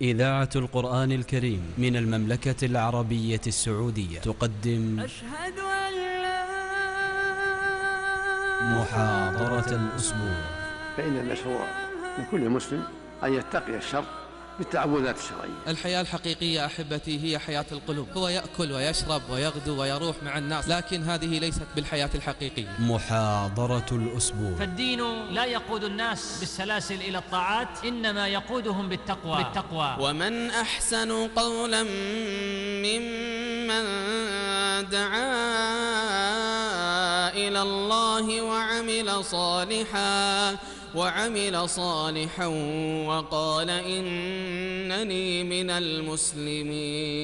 إذاعة القرآن الكريم من المملكة العربية السعودية. تقدم أشهد أن لا محاضرة الأسبوع. فإن المشروع لكل مسلم أن يتقي الشر بالتعوذات الشرعية. الحياة الحقيقية أحبتي هي حياة القلوب. هو يأكل ويشرب ويغدو ويروح مع الناس لكن هذه ليست بالحياة الحقيقية. محاضرة الأسبوع. فالدين لا يقود الناس بالسلاسل إلى الطاعات إنما يقودهم بالتقوى. بالتقوى. ومن أحسن قولا ممن دعا إلى الله وعمل صالحا وعمل صالحا وقال إنني من المسلمين.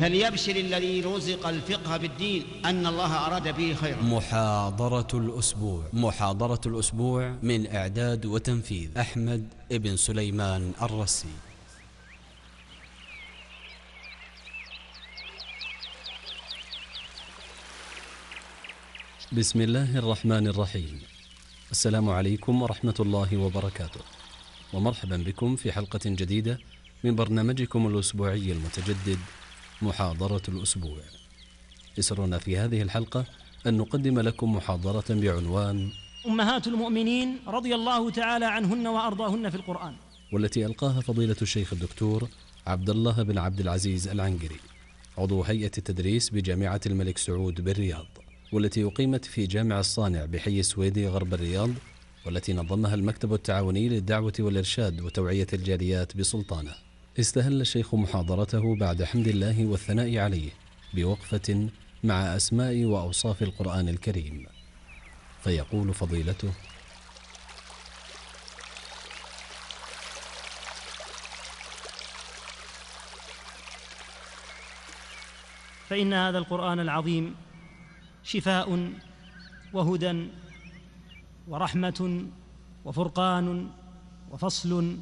فليبشر الذي رزق الفقه بالدين أن الله أراد به خيرا. محاضرة الأسبوع. محاضرة الأسبوع من إعداد وتنفيذ أحمد ابن سليمان الرسي. بسم الله الرحمن الرحيم. السلام عليكم ورحمة الله وبركاته. ومرحبا بكم في حلقة جديدة من برنامجكم الأسبوعي المتجدد محاضرة الأسبوع. يسرنا في هذه الحلقة أن نقدم لكم محاضرة بعنوان أمهات المؤمنين رضي الله تعالى عنهن وأرضاهن في القرآن. والتي ألقاها فضيلة الشيخ الدكتور عبد الله بن عبد العزيز العنقري. عضو هيئة التدريس بجامعة الملك سعود بالرياض. والتي أقيمت في جامع الصانع بحي السويدي غرب الرياض والتي نظمها المكتب التعاوني للدعوة والإرشاد وتوعية الجاليات بسلطانة. استهل الشيخ محاضرته بعد حمد الله والثناء عليه بوقفة مع أسماء وأوصاف القرآن الكريم. فيقول فضيلته فإن هذا القرآن العظيم شفاء وهدى ورحمة وفرقان وفصل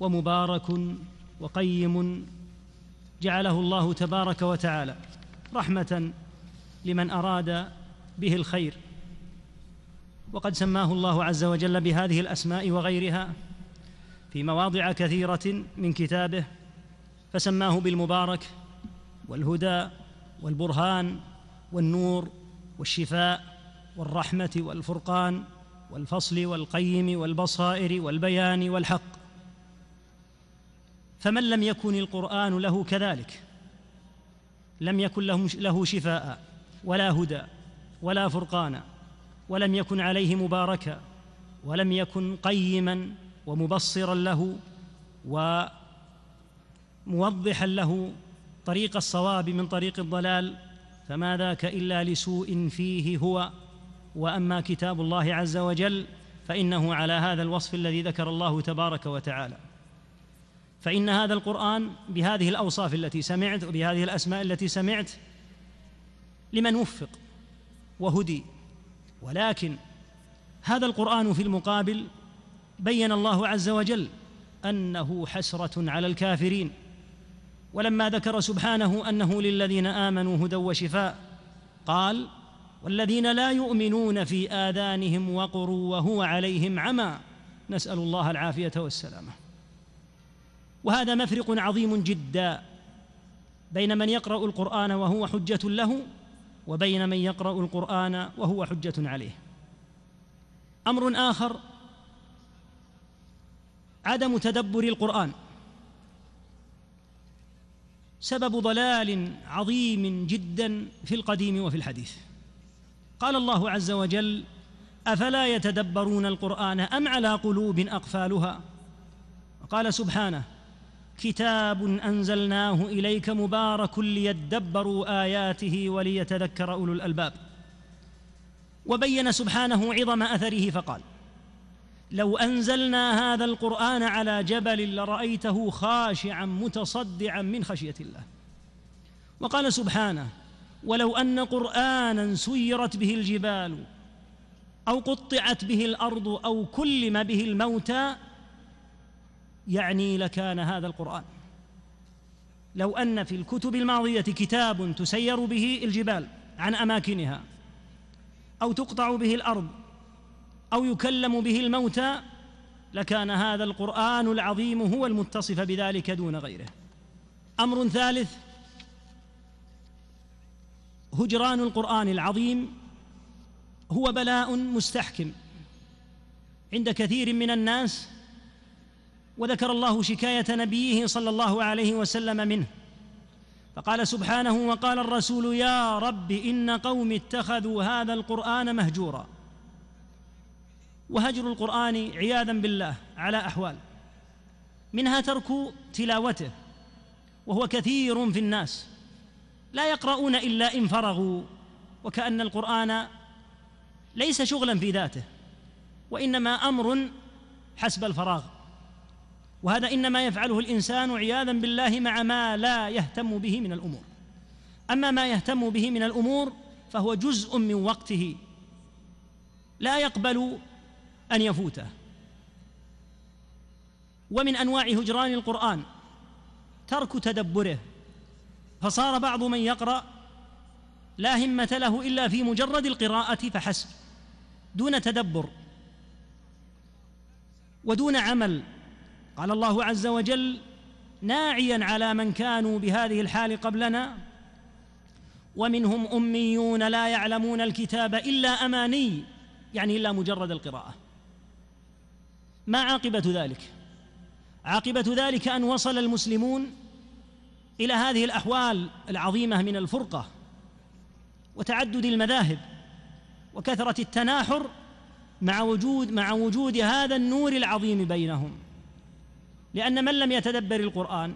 ومبارك وقيم جعله الله تبارك وتعالى رحمة لمن أراد به الخير. وقد سماه الله عز وجل بهذه الأسماء وغيرها في مواضع كثيرة من كتابه فسماه بالمبارك والهدى والبرهان والنور والشفاء والرحمة والفرقان والفصل والقيم والبصائر والبيان والحق. فمن لم يكن القرآن له كذلك لم يكن له شفاء ولا هدى ولا فرقانا ولم يكن عليه مباركا ولم يكن قيما ومبصرا له وموضحا له طريق الصواب من طريق الضلال فما ذاك إلا لسوء فيه هو. وأما كتاب الله عز وجل فإنه على هذا الوصف الذي ذكر الله تبارك وتعالى. فإن هذا القرآن بهذه الأوصاف التي سمعت وبهذه الأسماء التي سمعت لمن وفق وهدي. ولكن هذا القرآن في المقابل بين الله عز وجل أنه حسرة على الكافرين. ولما ذكر سبحانه أنه للذين آمنوا هدى وشفاء قال والذين لا يؤمنون في آذانهم وقر وهو عليهم عمى نسأل الله العافية والسلامة. وهذا مفرق عظيم جدا بين من يقرأ القرآن وهو حجة له وبين من يقرأ القرآن وهو حجة عليه. أمر آخر عدم تدبر القرآن. سبب ضلال عظيم جدا في القديم وفي الحديث. قال الله عز وجل أفلا يتدبرون القرآن أم على قلوب أقفالها؟ وقال سبحانه كتاب أنزلناه إليك مبارك ليدبروا آياته وليتذكر أولو الألباب. وبين سبحانه عظم أثره فقال لو أنزلنا هذا القرآن على جبل لرأيته خاشعا متصدعا من خشية الله. وقال سبحانه ولو أن قرآنا سيرت به الجبال أو قطعت به الأرض أو كلم به الموتى يعني لكان هذا القرآن. لو أن في الكتب الماضية كتاب تسير به الجبال عن أماكنها أو تقطع به الأرض أو يكلم به الموتى لكان هذا القرآن العظيم هو المتصف بذلك دون غيره. أمر ثالث هجران القرآن العظيم هو بلاء مستحكم عند كثير من الناس وذكر الله شكاية نبيه صلى الله عليه وسلم منه. فقال سبحانه وقال الرسول يا رب إن قوم اتخذوا هذا القرآن مهجورا. وهجر القرآن عياذا بالله على أحوال. منها ترك تلاوته وهو كثير في الناس. لا يقرؤون إلا إن فرغوا وكأن القرآن ليس شغلا في ذاته وإنما أمر حسب الفراغ. وهذا إنما يفعله الإنسان عياذا بالله مع ما لا يهتم به من الأمور. أما ما يهتم به من الأمور فهو جزء من وقته. لا يقبل أن يفوته. ومن أنواع هجران القرآن ترك تدبره. فصار بعض من يقرأ لا همة له إلا في مجرد القراءة فحسب دون تدبر. ودون عمل. قال الله عز وجل ناعيا على من كانوا بهذه الحال قبلنا. ومنهم أميون لا يعلمون الكتاب إلا أماني يعني إلا مجرد القراءة. ما عاقبة ذلك؟ عاقبة ذلك أن وصل المسلمون إلى هذه الأحوال العظيمة من الفرقة وتعدد المذاهب وكثرة التناحر مع وجود مع وجود هذا النور العظيم بينهم. لأن من لم يتدبر القرآن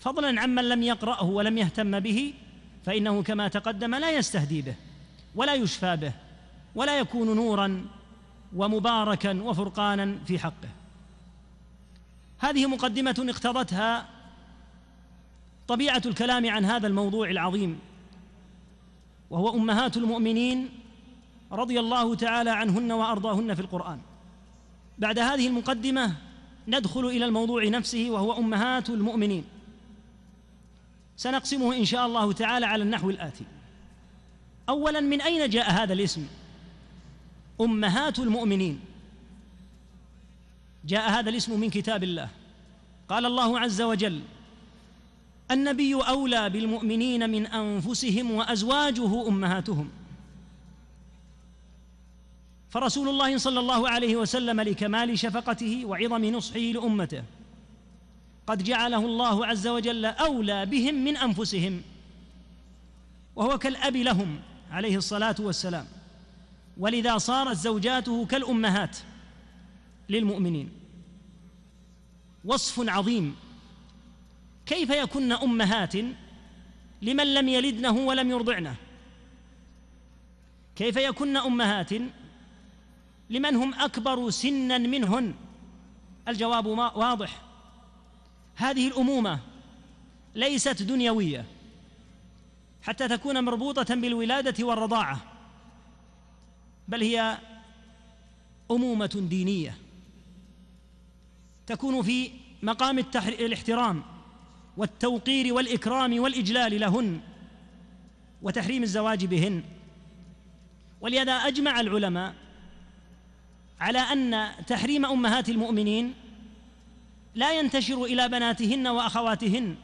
فضلا عمن لم يقرأه ولم يهتم به فإنه كما تقدم لا يستهدي به ولا يشفى به ولا يكون نورا ومباركا وفرقانا في حقه. هذه مقدمة اقتضتها طبيعة الكلام عن هذا الموضوع العظيم وهو أمهات المؤمنين رضي الله تعالى عنهن وأرضاهن في القرآن. بعد هذه المقدمة ندخل إلى الموضوع نفسه وهو أمهات المؤمنين. سنقسمه إن شاء الله تعالى على النحو الآتي. اولا من أين جاء هذا الاسم؟ أمهات المؤمنين. جاء هذا الاسم من كتاب الله. قال الله عز وجل النبي أولى بالمؤمنين من أنفسهم وأزواجه أمهاتهم. فرسول الله صلى الله عليه وسلم لكمال شفقته وعظم نصحه لأمته. قد جعله الله عز وجل أولى بهم من أنفسهم وهو كالأب لهم عليه الصلاة والسلام. ولذا صارت زوجاته كالأمهات للمؤمنين. وصف عظيم. كيف يكن أمهات لمن لم يلدنه ولم يرضعنه؟ كيف يكن أمهات لمن هم أكبر سنا منهن؟ الجواب واضح. هذه الأمومة ليست دنيوية. حتى تكون مربوطة بالولادة والرضاعة. بل هي أمومة دينية تكون في مقام الاحترام والتوقير والإكرام والإجلال لهن وتحريم الزواج بهن. ولهذا أجمع العلماء على أن تحريم أمهات المؤمنين لا ينتشر إلى بناتهن وأخواتهن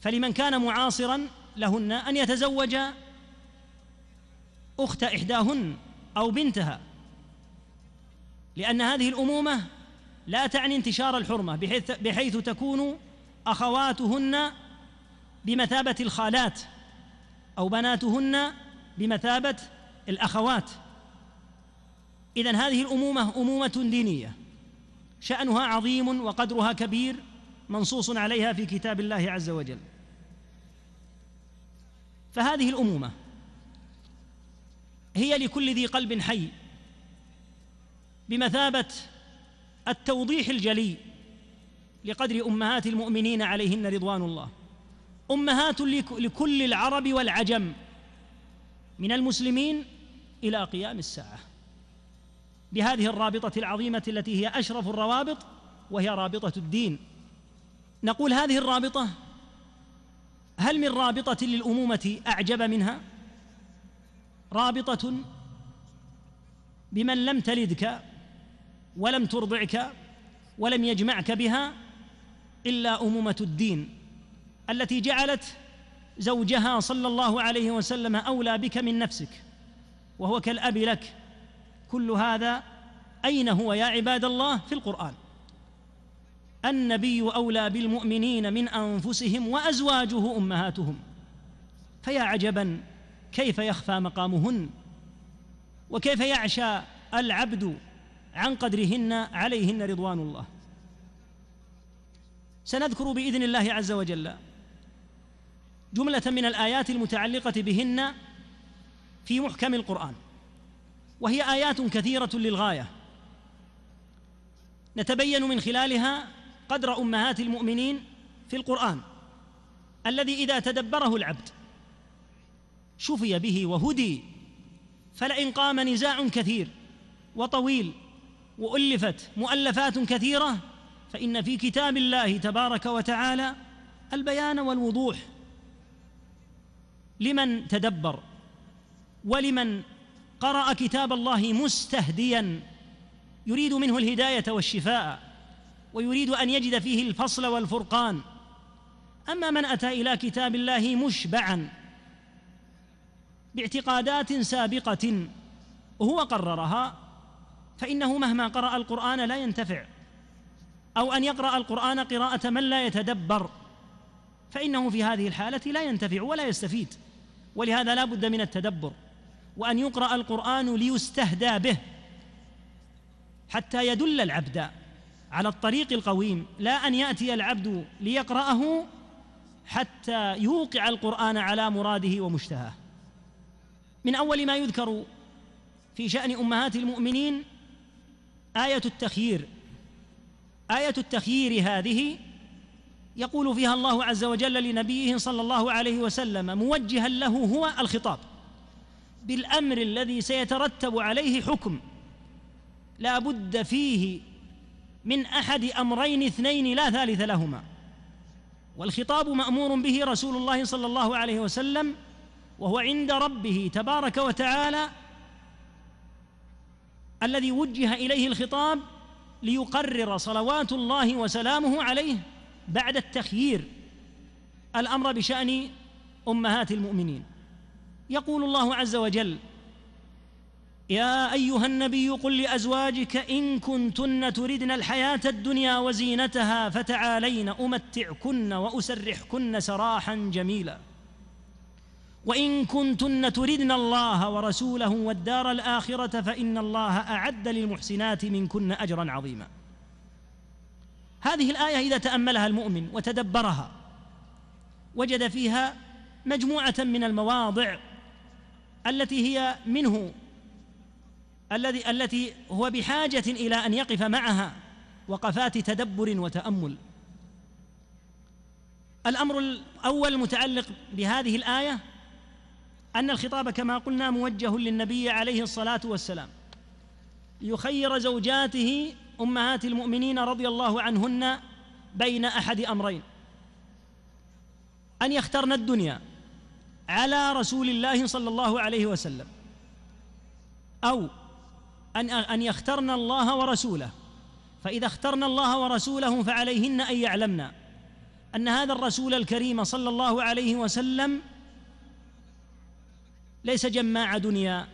فلمن كان معاصرا لهن أن يتزوج أخت إحداهن أو بنتها لأن هذه الأمومة لا تعني انتشار الحرمة بحيث, بحيث تكون أخواتهن بمثابة الخالات أو بناتهن بمثابة الأخوات. اذا هذه الأمومة أمومة دينية شأنها عظيم وقدرها كبير منصوص عليها في كتاب الله عز وجل. فهذه الأمومة هي لكل ذي قلب حي بمثابة التوضيح الجلي لقدر أمهات المؤمنين عليهن رضوان الله. أمهات لكل العرب والعجم من المسلمين إلى قيام الساعة. بهذه الرابطة العظيمة التي هي أشرف الروابط وهي رابطة الدين. نقول هذه الرابطة هل من رابطة للأمومة أعجب منها؟ رابطة بمن لم تلدك ولم ترضعك ولم يجمعك بها إلا أمومة الدين التي جعلت زوجها صلى الله عليه وسلم أولى بك من نفسك وهو كالأب لك. كل هذا أين هو يا عباد الله؟ في القرآن. النبي أولى بالمؤمنين من أنفسهم وأزواجه أمهاتهم. فيا عجبا كيف يخفى مقامهن؟ وكيف يعشى العبد عن قدرهن عليهن رضوان الله؟ سنذكر بإذن الله عز وجل جملة من الآيات المتعلقة بهن في محكم القرآن وهي آيات كثيرة للغاية. نتبين من خلالها قدر أمهات المؤمنين في القرآن الذي إذا تدبره العبد شفي به وهدي. فلئن قام نزاع كثير وطويل وألفت مؤلفات كثيرة فإن في كتاب الله تبارك وتعالى البيان والوضوح لمن تدبر ولمن قرأ كتاب الله مستهديا. يريد منه الهداية والشفاء ويريد أن يجد فيه الفصل والفرقان. أما من أتى إلى كتاب الله مشبعا باعتقادات سابقة وهو قررها فإنه مهما قرأ القرآن لا ينتفع. أو أن يقرأ القرآن قراءة من لا يتدبر فإنه في هذه الحالة لا ينتفع ولا يستفيد. ولهذا لا بد من التدبر وأن يقرأ القرآن ليستهدى به حتى يدل العبد على الطريق القويم. لا أن يأتي العبد ليقرأه حتى يوقع القرآن على مراده ومشتهاه. من أول ما يذكر في شأن أمهات المؤمنين آية التخيير. آية التخيير هذه يقول فيها الله عز وجل لنبيه صلى الله عليه وسلم موجها له هو الخطاب. بالأمر الذي سيترتب عليه حكم لا بد فيه من أحد أمرين اثنين لا ثالث لهما. والخطاب مأمور به رسول الله صلى الله عليه وسلم وهو عند ربه تبارك وتعالى الذي وجه إليه الخطاب ليقرر صلوات الله وسلامه عليه بعد التخيير الأمر بشأن أمهات المؤمنين. يقول الله عز وجل يا أيها النبي قل لأزواجك إن كنتن تردن الحياة الدنيا وزينتها فتعالين أمتعكن وأسرحكن سراحا جميلا. وإن كنتن تردن الله ورسوله والدار الآخرة فإن الله أعد للمحسنات منكن أجرا عظيما. هذه الآية إذا تأملها المؤمن وتدبرها وجد فيها مجموعة من المواضع التي هي منه الذي التي هو بحاجة إلى أن يقف معها وقفات تدبر وتأمل. الأمر الأول المتعلق بهذه الآية أن الخطاب كما قلنا موجه للنبي عليه الصلاة والسلام. ليخير زوجاته أمهات المؤمنين رضي الله عنهن بين أحد أمرين. أن يخترن الدنيا على رسول الله صلى الله عليه وسلم أو ان أن يخترن الله ورسوله. فإذا اخترن الله ورسوله فعليهن أن يعلمن أن هذا الرسول الكريم صلى الله عليه وسلم ليس جماع دنيا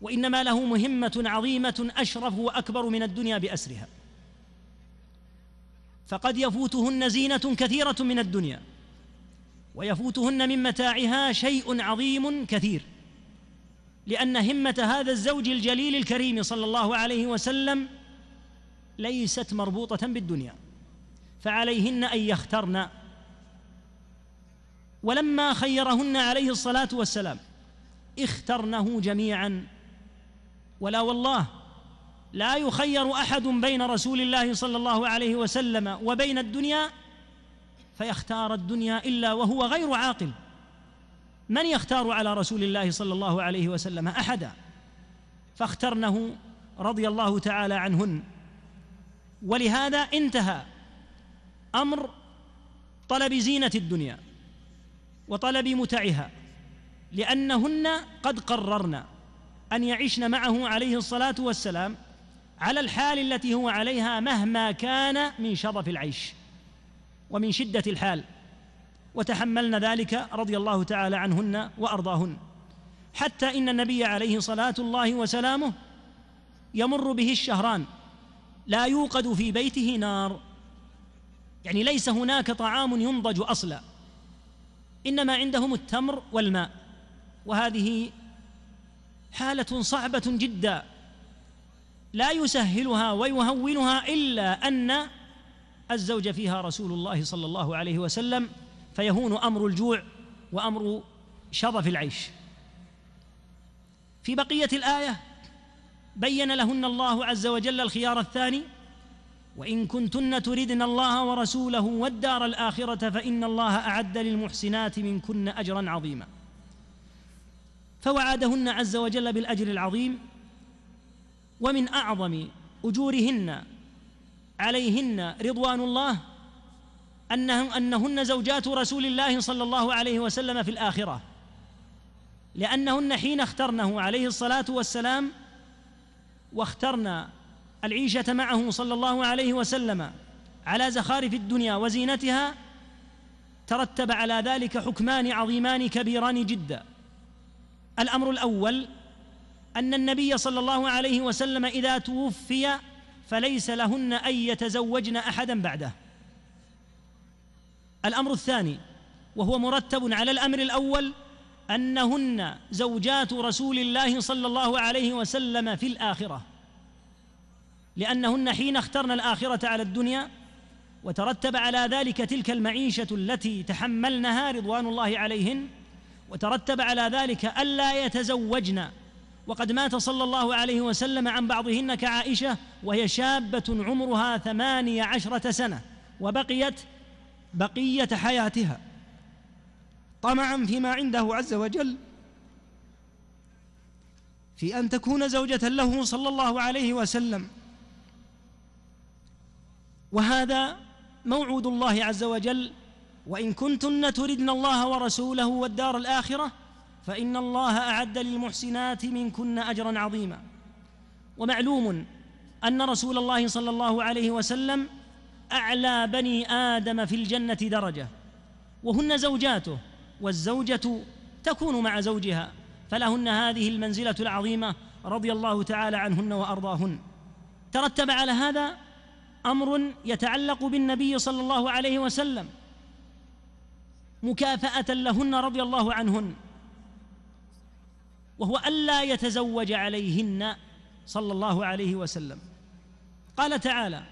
وإنما له مهمة عظيمة أشرف وأكبر من الدنيا بأسرها. فقد يفوتهن زينة كثيرة من الدنيا ويفوتهن من متاعها شيء عظيم كثير لأن همة هذا الزوج الجليل الكريم صلى الله عليه وسلم ليست مربوطة بالدنيا فعليهن أن يخترن ولما خيرهن عليه الصلاة والسلام اخترنه جميعا. ولا والله لا يخير أحد بين رسول الله صلى الله عليه وسلم وبين الدنيا فيختار الدنيا إلا وهو غير عاقل. من يختار على رسول الله صلى الله عليه وسلم؟ أحدا. فاخترنه رضي الله تعالى عنهن. ولهذا انتهى أمر طلب زينة الدنيا. وطلب متعها لأنهن قد قررن أن يعشن معه عليه الصلاة والسلام على الحال التي هو عليها مهما كان من شرف العيش ومن شدة الحال. وتحملن ذلك رضي الله تعالى عنهن وأرضاهن. حتى إن النبي عليه صلاة الله وسلامه يمر به الشهران لا يوقد في بيته نار. يعني ليس هناك طعام ينضج أصلا. إنما عندهم التمر والماء وهذه حالة صعبة جدا. لا يسهلها ويهونها إلا أن الزوج فيها رسول الله صلى الله عليه وسلم فيهون أمر الجوع وأمر شرف العيش. في بقية الآية بين لهن الله عز وجل الخيار الثاني وإن كنتن تردن الله ورسوله والدار الآخرة فإن الله أعد للمحسنات منكن أجرا عظيما. فوعدهن عز وجل بالأجر العظيم ومن أعظم أجورهن عليهن رضوان الله أنه أنهن زوجات رسول الله صلى الله عليه وسلم في الآخرة. لأنهن حين اخترنه عليه الصلاة والسلام واخترنا العيشة معه صلى الله عليه وسلم على زخارف الدنيا وزينتها ترتب على ذلك حكمان عظيمان كبيران جدا. الأمر الأول أن النبي صلى الله عليه وسلم إذا توفي فليس لهن أن يتزوجن أحدا بعده. الأمر الثاني وهو مرتب على الأمر الأول أنهن زوجات رسول الله صلى الله عليه وسلم في الآخرة. لأنهن حين اخترن الآخرة على الدنيا وترتب على ذلك تلك المعيشة التي تحملنها رضوان الله عليهن وترتب على ذلك ألا يتزوجن. وقد مات صلى الله عليه وسلم عن بعضهن كعائشة وهي شابة عمرها ثمانية عشرة سنة وبقيت بقية حياتها. طمعا فيما عنده عز وجل في أن تكون زوجة له صلى الله عليه وسلم. وهذا موعود الله عز وجل وإن كنتن تردن الله ورسوله والدار الآخرة فإن الله أعد للمحسنات منكن أجرا عظيما. ومعلوم أن رسول الله صلى الله عليه وسلم أعلى بني آدم في الجنة درجة وهن زوجاته والزوجة تكون مع زوجها فلهن هذه المنزلة العظيمة رضي الله تعالى عنهن وأرضاهن. ترتب على هذا أمر يتعلق بالنبي صلى الله عليه وسلم مكافأة لهن رضي الله عنهن وهو ألا يتزوج عليهن صلى الله عليه وسلم. قال تعالى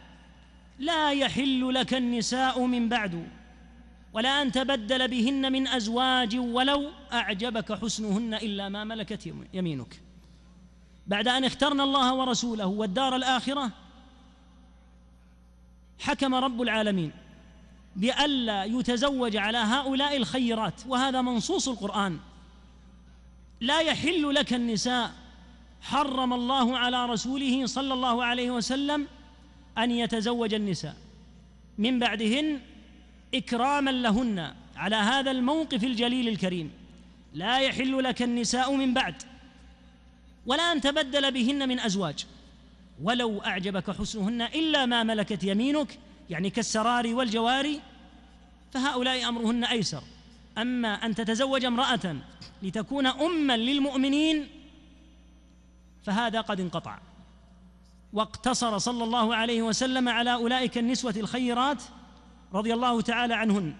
لا يحل لك النساء من بعد ولا أن تبدل بهن من أزواج ولو أعجبك حسنهن إلا ما ملكت يمينك. بعد أن اخترنا الله ورسوله والدار الآخرة حكم رب العالمين بألا يتزوج على هؤلاء الخيرات وهذا منصوص القرآن. لا يحل لك النساء حرم الله على رسوله صلى الله عليه وسلم أن يتزوج النساء. من بعدهن إكراما لهن على هذا الموقف الجليل الكريم. لا يحل لك النساء من بعد ولا أن تبدل بهن من أزواج. ولو أعجبك حسنهن إلا ما ملكت يمينك يعني كالسرار والجواري فهؤلاء أمرهن أيسر. أما أن تتزوج امرأة لتكون اما للمؤمنين فهذا قد انقطع. واقتصر صلى الله عليه وسلم على أولئك النسوة الخيرات رضي الله تعالى عنهن.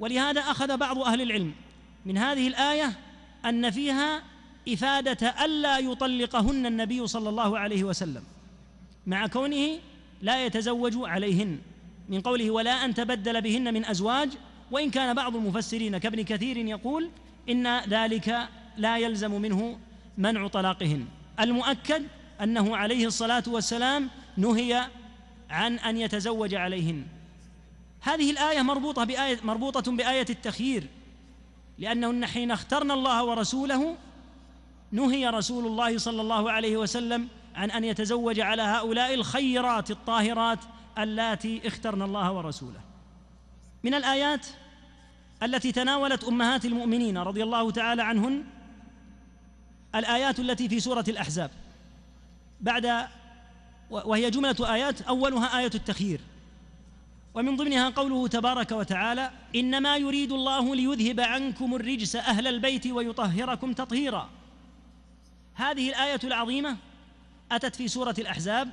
ولهذا أخذ بعض أهل العلم من هذه الآية أن فيها إفادة ألا يطلقهن النبي صلى الله عليه وسلم. مع كونه لا يتزوج عليهن. من قوله ولا أن تبدل بهن من أزواج وإن كان بعض المفسرين كابن كثير يقول إن ذلك لا يلزم منه منع طلاقهن. المؤكد أنه عليه الصلاة والسلام نهي عن أن يتزوج عليهن. هذه الآية مربوطة بآية مربوطة بآية التخيير لأنهن حين اخترن الله ورسوله نهي رسول الله صلى الله عليه وسلم عن أن يتزوج على هؤلاء الخيرات الطاهرات اللاتي اخترن الله ورسوله. من الآيات التي تناولت أمهات المؤمنين رضي الله تعالى عنهن الآيات التي في سورة الأحزاب. بعد وهي جملة آيات أولها آية التخيير. ومن ضمنها قوله تبارك وتعالى إنما يريد الله ليذهب عنكم الرجس أهل البيت ويطهركم تطهيرا. هذه الآية العظيمة أتت في سورة الأحزاب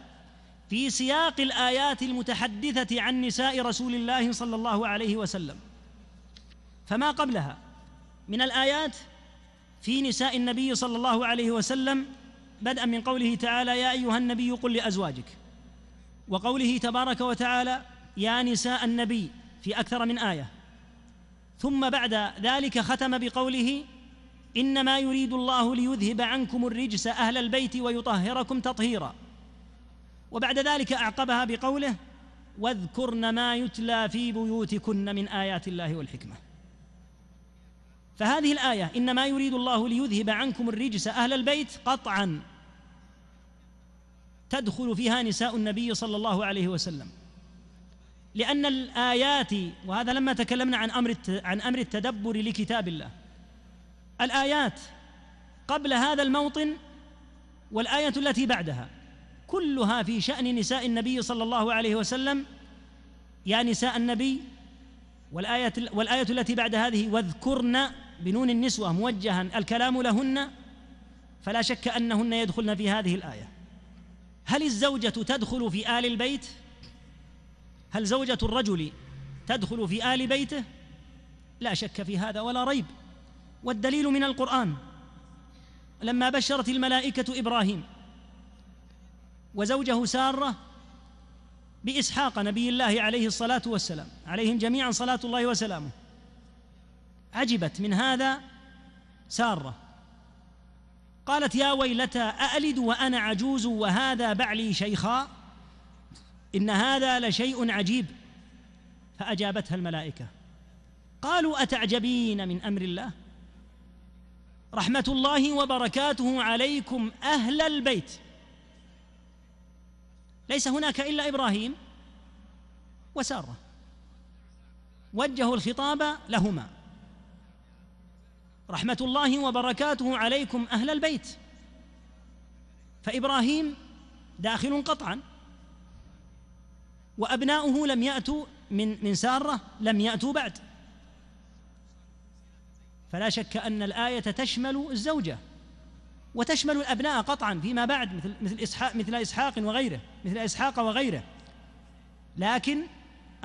في سياق الآيات المتحدثة عن نساء رسول الله صلى الله عليه وسلم. فما قبلها من الآيات في نساء النبي صلى الله عليه وسلم بدءا من قوله تعالى يا أيها النبي قل لأزواجك. وقوله تبارك وتعالى يا نساء النبي في أكثر من آية. ثم بعد ذلك ختم بقوله إنما يريد الله ليذهب عنكم الرجس أهل البيت ويطهركم تطهيرا. وبعد ذلك أعقبها بقوله واذكرن ما يتلى في بيوتكن من آيات الله والحكمة. فهذه الآية إنما يريد الله ليذهب عنكم الرجس أهل البيت قطعا. تدخل فيها نساء النبي صلى الله عليه وسلم. لأن الآيات وهذا لما تكلمنا عن أمر عن أمر التدبر لكتاب الله الآيات قبل هذا الموطن والآية التي بعدها كلها في شأن نساء النبي صلى الله عليه وسلم يا نساء النبي والآية والآية التي بعد هذه واذكرن بنون النسوة موجها الكلام لهن فلا شك أنهن يدخلن في هذه الآية هل الزوجة تدخل في آل البيت؟ هل زوجة الرجل تدخل في آل بيته؟ لا شك في هذا ولا ريب والدليل من القرآن. لما بشرت الملائكة إبراهيم وزوجه سارة بإسحاق نبي الله عليه الصلاة والسلام عليهم جميعا صلاة الله وسلامه عجبت من هذا سارة. قالت يا ويلتى أألد وأنا عجوز وهذا بعلي شيخا؟ إن هذا لشيء عجيب. فأجابتها الملائكة قالوا أتعجبين من أمر الله؟ رحمة الله وبركاته عليكم أهل البيت. ليس هناك إلا إبراهيم وسارة. وجهوا الخطاب لهما. رحمة الله وبركاته عليكم أهل البيت. فإبراهيم داخل قطعا. وأبناؤه لم يأتوا من من سارة لم يأتوا بعد. فلا شك أن الآية تشمل الزوجة وتشمل الأبناء قطعا فيما بعد مثل مثل إسحاق مثل إسحاق وغيره مثل إسحاق وغيره. لكن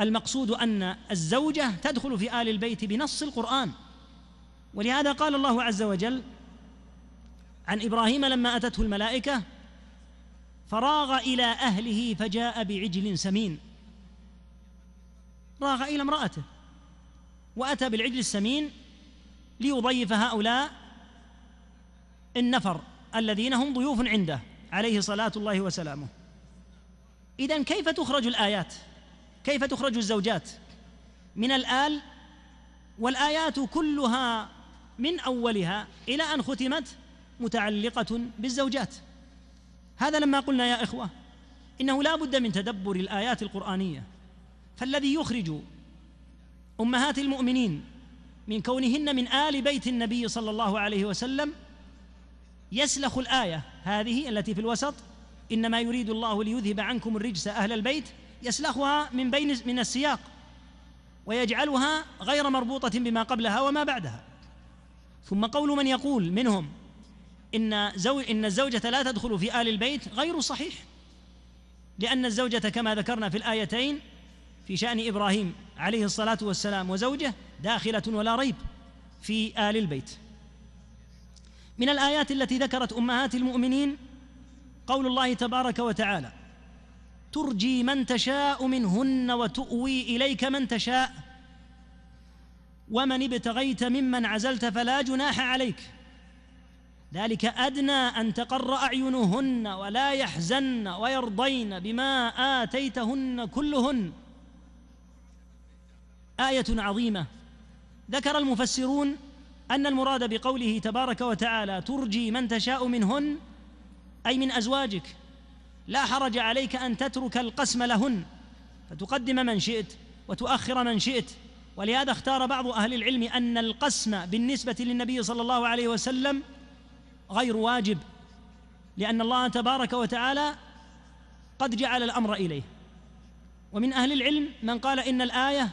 المقصود أن الزوجة تدخل في آل البيت بنص القرآن. ولهذا قال الله عز وجل عن إبراهيم لما أتته الملائكة فراغ إلى أهله فجاء بعجل سمين. راغ إلى امرأته وأتى بالعجل السمين ليضيف هؤلاء النفر الذين هم ضيوف عنده عليه صلاة الله وسلامه. إذا كيف تخرج الآيات؟ كيف تخرج الزوجات؟ من الآل والآيات كلها من أولها إلى أن ختمت متعلقة بالزوجات. هذا لما قلنا يا إخوة إنه لا بد من تدبر الآيات القرآنية. فالذي يخرج أمهات المؤمنين من كونهن من آل بيت النبي صلى الله عليه وسلم يسلخ الآية هذه التي في الوسط إنما يريد الله ليذهب عنكم الرجس أهل البيت يسلخها من بين من السياق ويجعلها غير مربوطة بما قبلها وما بعدها. ثم قول من يقول منهم إن زو إن الزوجة لا تدخل في آل البيت غير صحيح لأن الزوجة كما ذكرنا في الآيتين في شأن إبراهيم عليه الصلاة والسلام وزوجه داخلة ولا ريب في آل البيت. من الآيات التي ذكرت أمهات المؤمنين قول الله تبارك وتعالى ترجي من تشاء منهن وتؤوي إليك من تشاء ومن ابتغيت ممن عزلت فلا جناح عليك ذلك أدنى أن تقر أعينهن ولا يحزن ويرضين بما آتيتهن كلهن. آية عظيمة. ذكر المفسرون أن المراد بقوله تبارك وتعالى ترجي من تشاء منهن أي من أزواجك لا حرج عليك أن تترك القسم لهن. فتقدم من شئت وتؤخر من شئت. ولهذا اختار بعض أهل العلم أن القسم بالنسبة للنبي صلى الله عليه وسلم غير واجب لأن الله تبارك وتعالى قد جعل الأمر إليه. ومن أهل العلم من قال إن الآية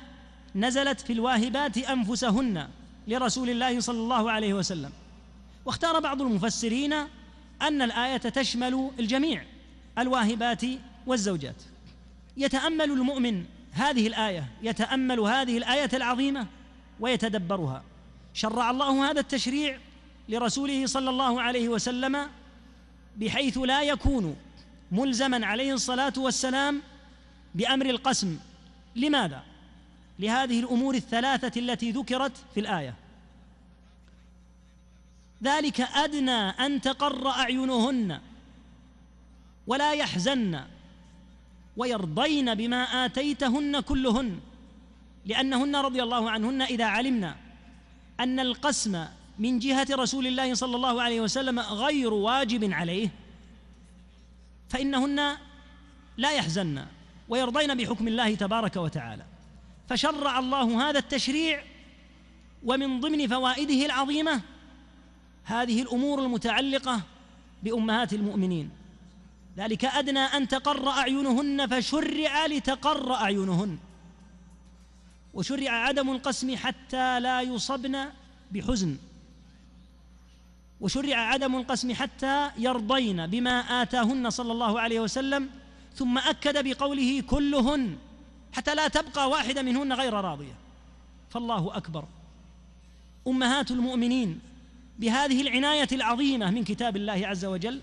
نزلت في الواهبات أنفسهن لرسول الله صلى الله عليه وسلم. واختار بعض المفسرين أن الآية تشمل الجميع الواهبات والزوجات. يتأمل المؤمن هذه الآية يتأمل هذه الآية العظيمة ويتدبرها. شرع الله هذا التشريع لرسوله صلى الله عليه وسلم بحيث لا يكون ملزما عليه الصلاة والسلام بأمر القسم. لماذا؟ لهذه الأمور الثلاثة التي ذكرت في الآية. ذلك أدنى أن تقر أعينهن ولا يحزن ويرضين بما آتيتهن كلهن لأنهن رضي الله عنهن إذا علمنا أن القسم من جهة رسول الله صلى الله عليه وسلم غير واجب عليه فإنهن لا يحزن ويرضين بحكم الله تبارك وتعالى. فشرع الله هذا التشريع ومن ضمن فوائده العظيمة هذه الأمور المتعلقة بأمهات المؤمنين. ذلك أدنى أن تقر أعينهن فشرع لتقر أعينهن. وشرع عدم القسم حتى لا يصبن بحزن. وشرع عدم القسم حتى يرضين بما آتاهن صلى الله عليه وسلم ثم أكد بقوله كلهن. حتى لا تبقى واحدة منهن غير راضية. فالله أكبر. أمهات المؤمنين بهذه العناية العظيمة من كتاب الله عز وجل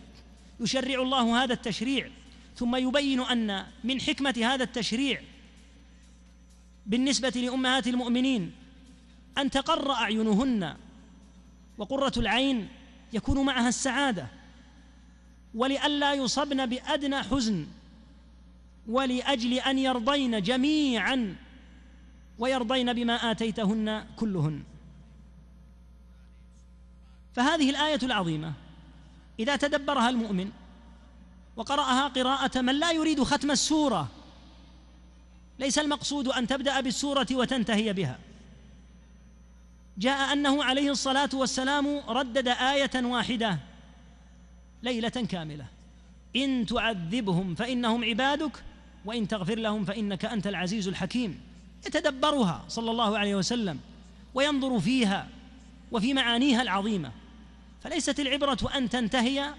يشرع الله هذا التشريع ثم يبين أن من حكمة هذا التشريع بالنسبة لأمهات المؤمنين أن تقر أعينهن وقرة العين يكون معها السعادة ولئلا يصبن بأدنى حزن. ولأجل أن يرضين جميعا ويرضين بما آتيتهن كلهن. فهذه الآية العظيمة إذا تدبرها المؤمن وقرأها قراءة من لا يريد ختم السورة ليس المقصود أن تبدأ بالسورة وتنتهي بها. جاء أنه عليه الصلاة والسلام ردد آية واحدة ليلة كاملة. إن تعذبهم فإنهم عبادك وإن تغفر لهم فإنك أنت العزيز الحكيم. يتدبرها صلى الله عليه وسلم وينظر فيها وفي معانيها العظيمة. فليست العبرة أن تنتهي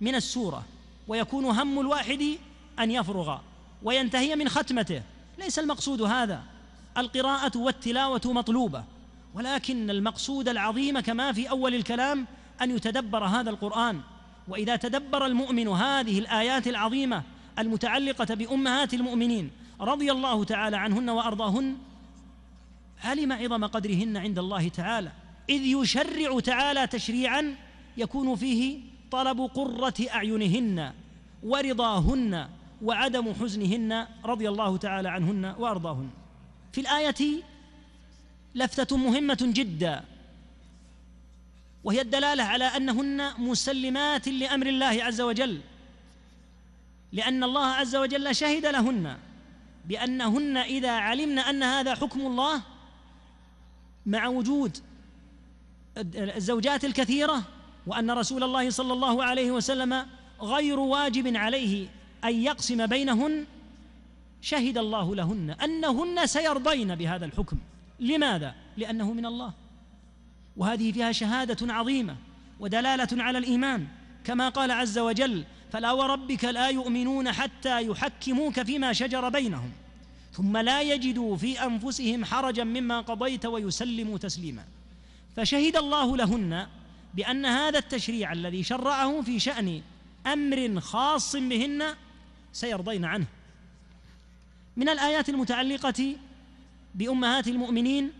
من السورة ويكون هم الواحد أن يفرغ وينتهي من ختمته. ليس المقصود هذا. القراءة والتلاوة مطلوبة. ولكن المقصود العظيم كما في أول الكلام أن يتدبر هذا القرآن. وإذا تدبر المؤمن هذه الآيات العظيمة المتعلقة بأمهات المؤمنين رضي الله تعالى عنهن وأرضاهن علم عظم قدرهن عند الله تعالى إذ يشرع تعالى تشريعا يكون فيه طلب قرة أعينهن ورضاهن وعدم حزنهن رضي الله تعالى عنهن وأرضاهن. في الآية لفتة مهمة جدا وهي الدلالة على أنهن مسلمات لأمر الله عز وجل. لأن الله عز وجل شهد لهن بأنهن إذا علمن أن هذا حكم الله مع وجود الزوجات الكثيرة وأن رسول الله صلى الله عليه وسلم غير واجب عليه أن يقسم بينهن شهد الله لهن أنهن سيرضين بهذا الحكم. لماذا؟ لأنه من الله. وهذه فيها شهادة عظيمة ودلالة على الإيمان. كما قال عز وجل فلا وربك لا يؤمنون حتى يحكموك فيما شجر بينهم ثم لا يجدوا في أنفسهم حرجا مما قضيت ويسلموا تسليما. فشهد الله لهن بأن هذا التشريع الذي شرعه في شأن أمر خاص بهن سيرضين عنه. من الآيات المتعلقة بأمهات المؤمنين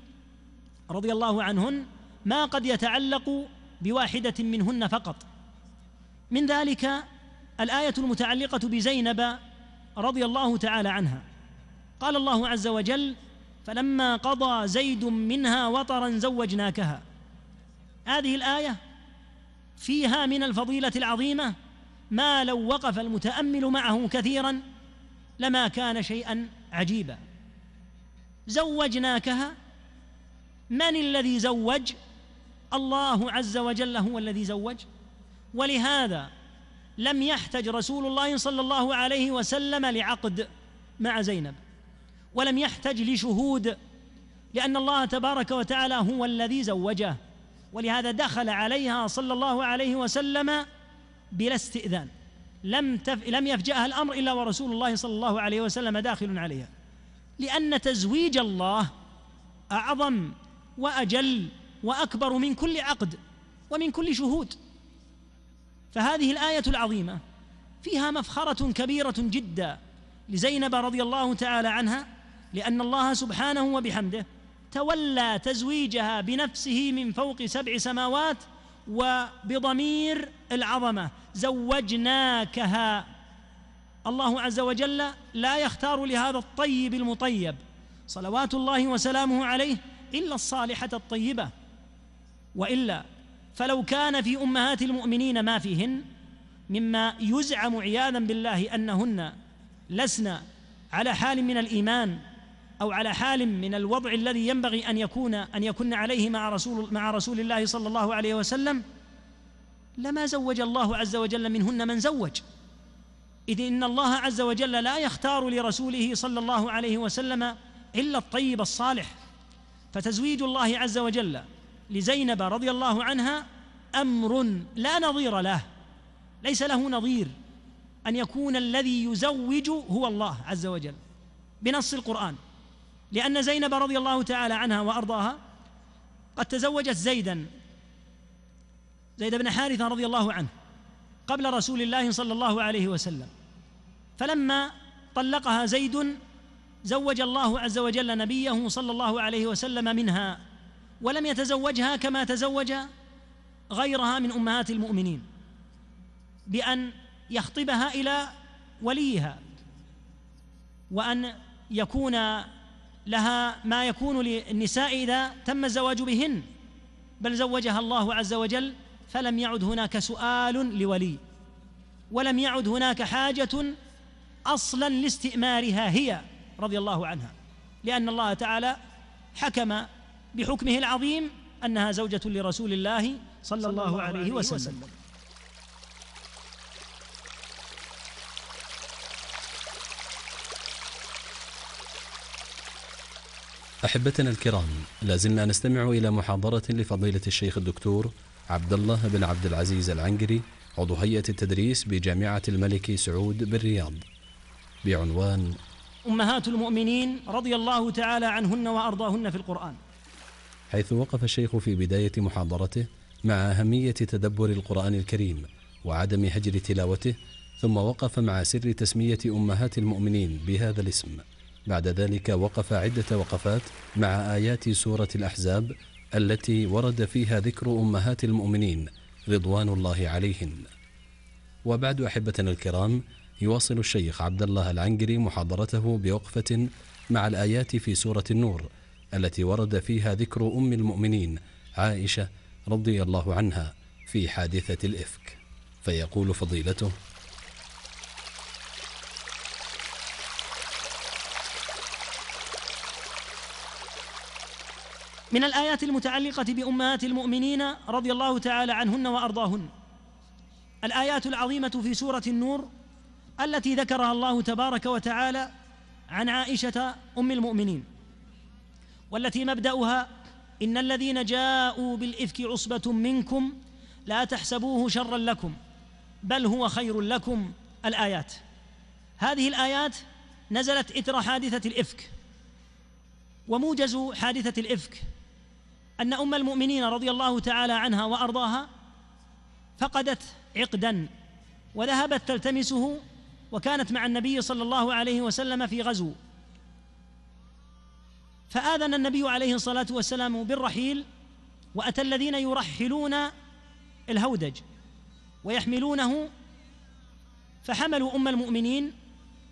رضي الله عنهن ما قد يتعلق بواحدة منهن فقط. من ذلك الآية المتعلقة بزينب رضي الله تعالى عنها. قال الله عز وجل فلما قضى زيد منها وطرا زوجناكها. هذه الآية فيها من الفضيلة العظيمة ما لو وقف المتأمل معه كثيرا لما كان شيئا عجيبا. زوجناكها؟ من الذي زوج؟ الله عز وجل هو الذي زوج. ولهذا لم يحتج رسول الله صلى الله عليه وسلم لعقد مع زينب ولم يحتج لشهود لأن الله تبارك وتعالى هو الذي زوجه ولهذا دخل عليها صلى الله عليه وسلم بلا استئذان لم تف... لم يفجأها الأمر إلا ورسول الله صلى الله عليه وسلم داخل عليها لأن تزويج الله أعظم وأجل وأكبر من كل عقد ومن كل شهود. فهذه الآية العظيمة فيها مفخرة كبيرة جدا لزينب رضي الله تعالى عنها لأن الله سبحانه وبحمده تولى تزويجها بنفسه من فوق سبع سماوات وبضمير العظمة. زوجناكها. الله عز وجل لا يختار لهذا الطيب المطيب. صلوات الله وسلامه عليه إلا الصالحة الطيبة وإلا فلو كان في أمهات المؤمنين ما فيهن مما يزعم عياذا بالله أنهن لسن على حال من الإيمان أو على حال من الوضع الذي ينبغي أن يكون أن يكن عليه مع رسول مع رسول الله صلى الله عليه وسلم لما زوج الله عز وجل منهن من زوج. إذ إن الله عز وجل لا يختار لرسوله صلى الله عليه وسلم إلا الطيب الصالح. فتزويج الله عز وجل لزينب رضي الله عنها أمر لا نظير له ليس له نظير أن يكون الذي يزوج هو الله عز وجل بنص القرآن. لأن زينب رضي الله تعالى عنها وأرضاها قد تزوجت زيدا زيد بن حارثة رضي الله عنه قبل رسول الله صلى الله عليه وسلم. فلما طلقها زيد زوج الله عز وجل نبيه صلى الله عليه وسلم منها ولم يتزوجها كما تزوج غيرها من أمهات المؤمنين بأن يخطبها إلى وليها وأن يكون لها ما يكون للنساء إذا تم الزواج بهن بل زوجها الله عز وجل فلم يعد هناك سؤال لولي ولم يعد هناك حاجة أصلا لاستئمارها هي رضي الله عنها لأن الله تعالى حكم بحكمه العظيم أنها زوجة لرسول الله صلى الله عليه وسلم. أحبتنا الكرام لازلنا نستمع إلى محاضرة لفضيلة الشيخ الدكتور عبد الله بن عبد العزيز العنقري عضو هيئة التدريس بجامعة الملك سعود بالرياض. بعنوان أمهات المؤمنين رضي الله تعالى عنهن وأرضاهن في القرآن. حيث وقف الشيخ في بداية محاضرته مع أهمية تدبر القرآن الكريم وعدم هجر تلاوته ثم وقف مع سر تسمية أمهات المؤمنين بهذا الاسم. بعد ذلك وقف عدة وقفات مع آيات سورة الأحزاب التي ورد فيها ذكر أمهات المؤمنين رضوان الله عليهن. وبعد أحبتنا الكرام يواصل الشيخ عبد الله العنقري محاضرته بوقفة مع الآيات في سورة النور التي ورد فيها ذكر أم المؤمنين عائشة رضي الله عنها في حادثة الإفك. فيقول فضيلته من الآيات المتعلقة بأمهات المؤمنين رضي الله تعالى عنهن وأرضاهن. الآيات العظيمة في سورة النور التي ذكرها الله تبارك وتعالى عن عائشة أم المؤمنين. والتي مبدأها إن الذين جاءوا بالإفك عصبة منكم لا تحسبوه شرا لكم بل هو خير لكم الآيات. هذه الآيات نزلت إثر حادثة الإفك وموجز حادثة الإفك. أن أم المؤمنين رضي الله تعالى عنها وأرضاها فقدت عقدا وذهبت تلتمسه وكانت مع النبي صلى الله عليه وسلم في غزو. فآذن النبي عليه الصلاة والسلام بالرحيل وأتى الذين يرحلون الهودج ويحملونه فحملوا أم المؤمنين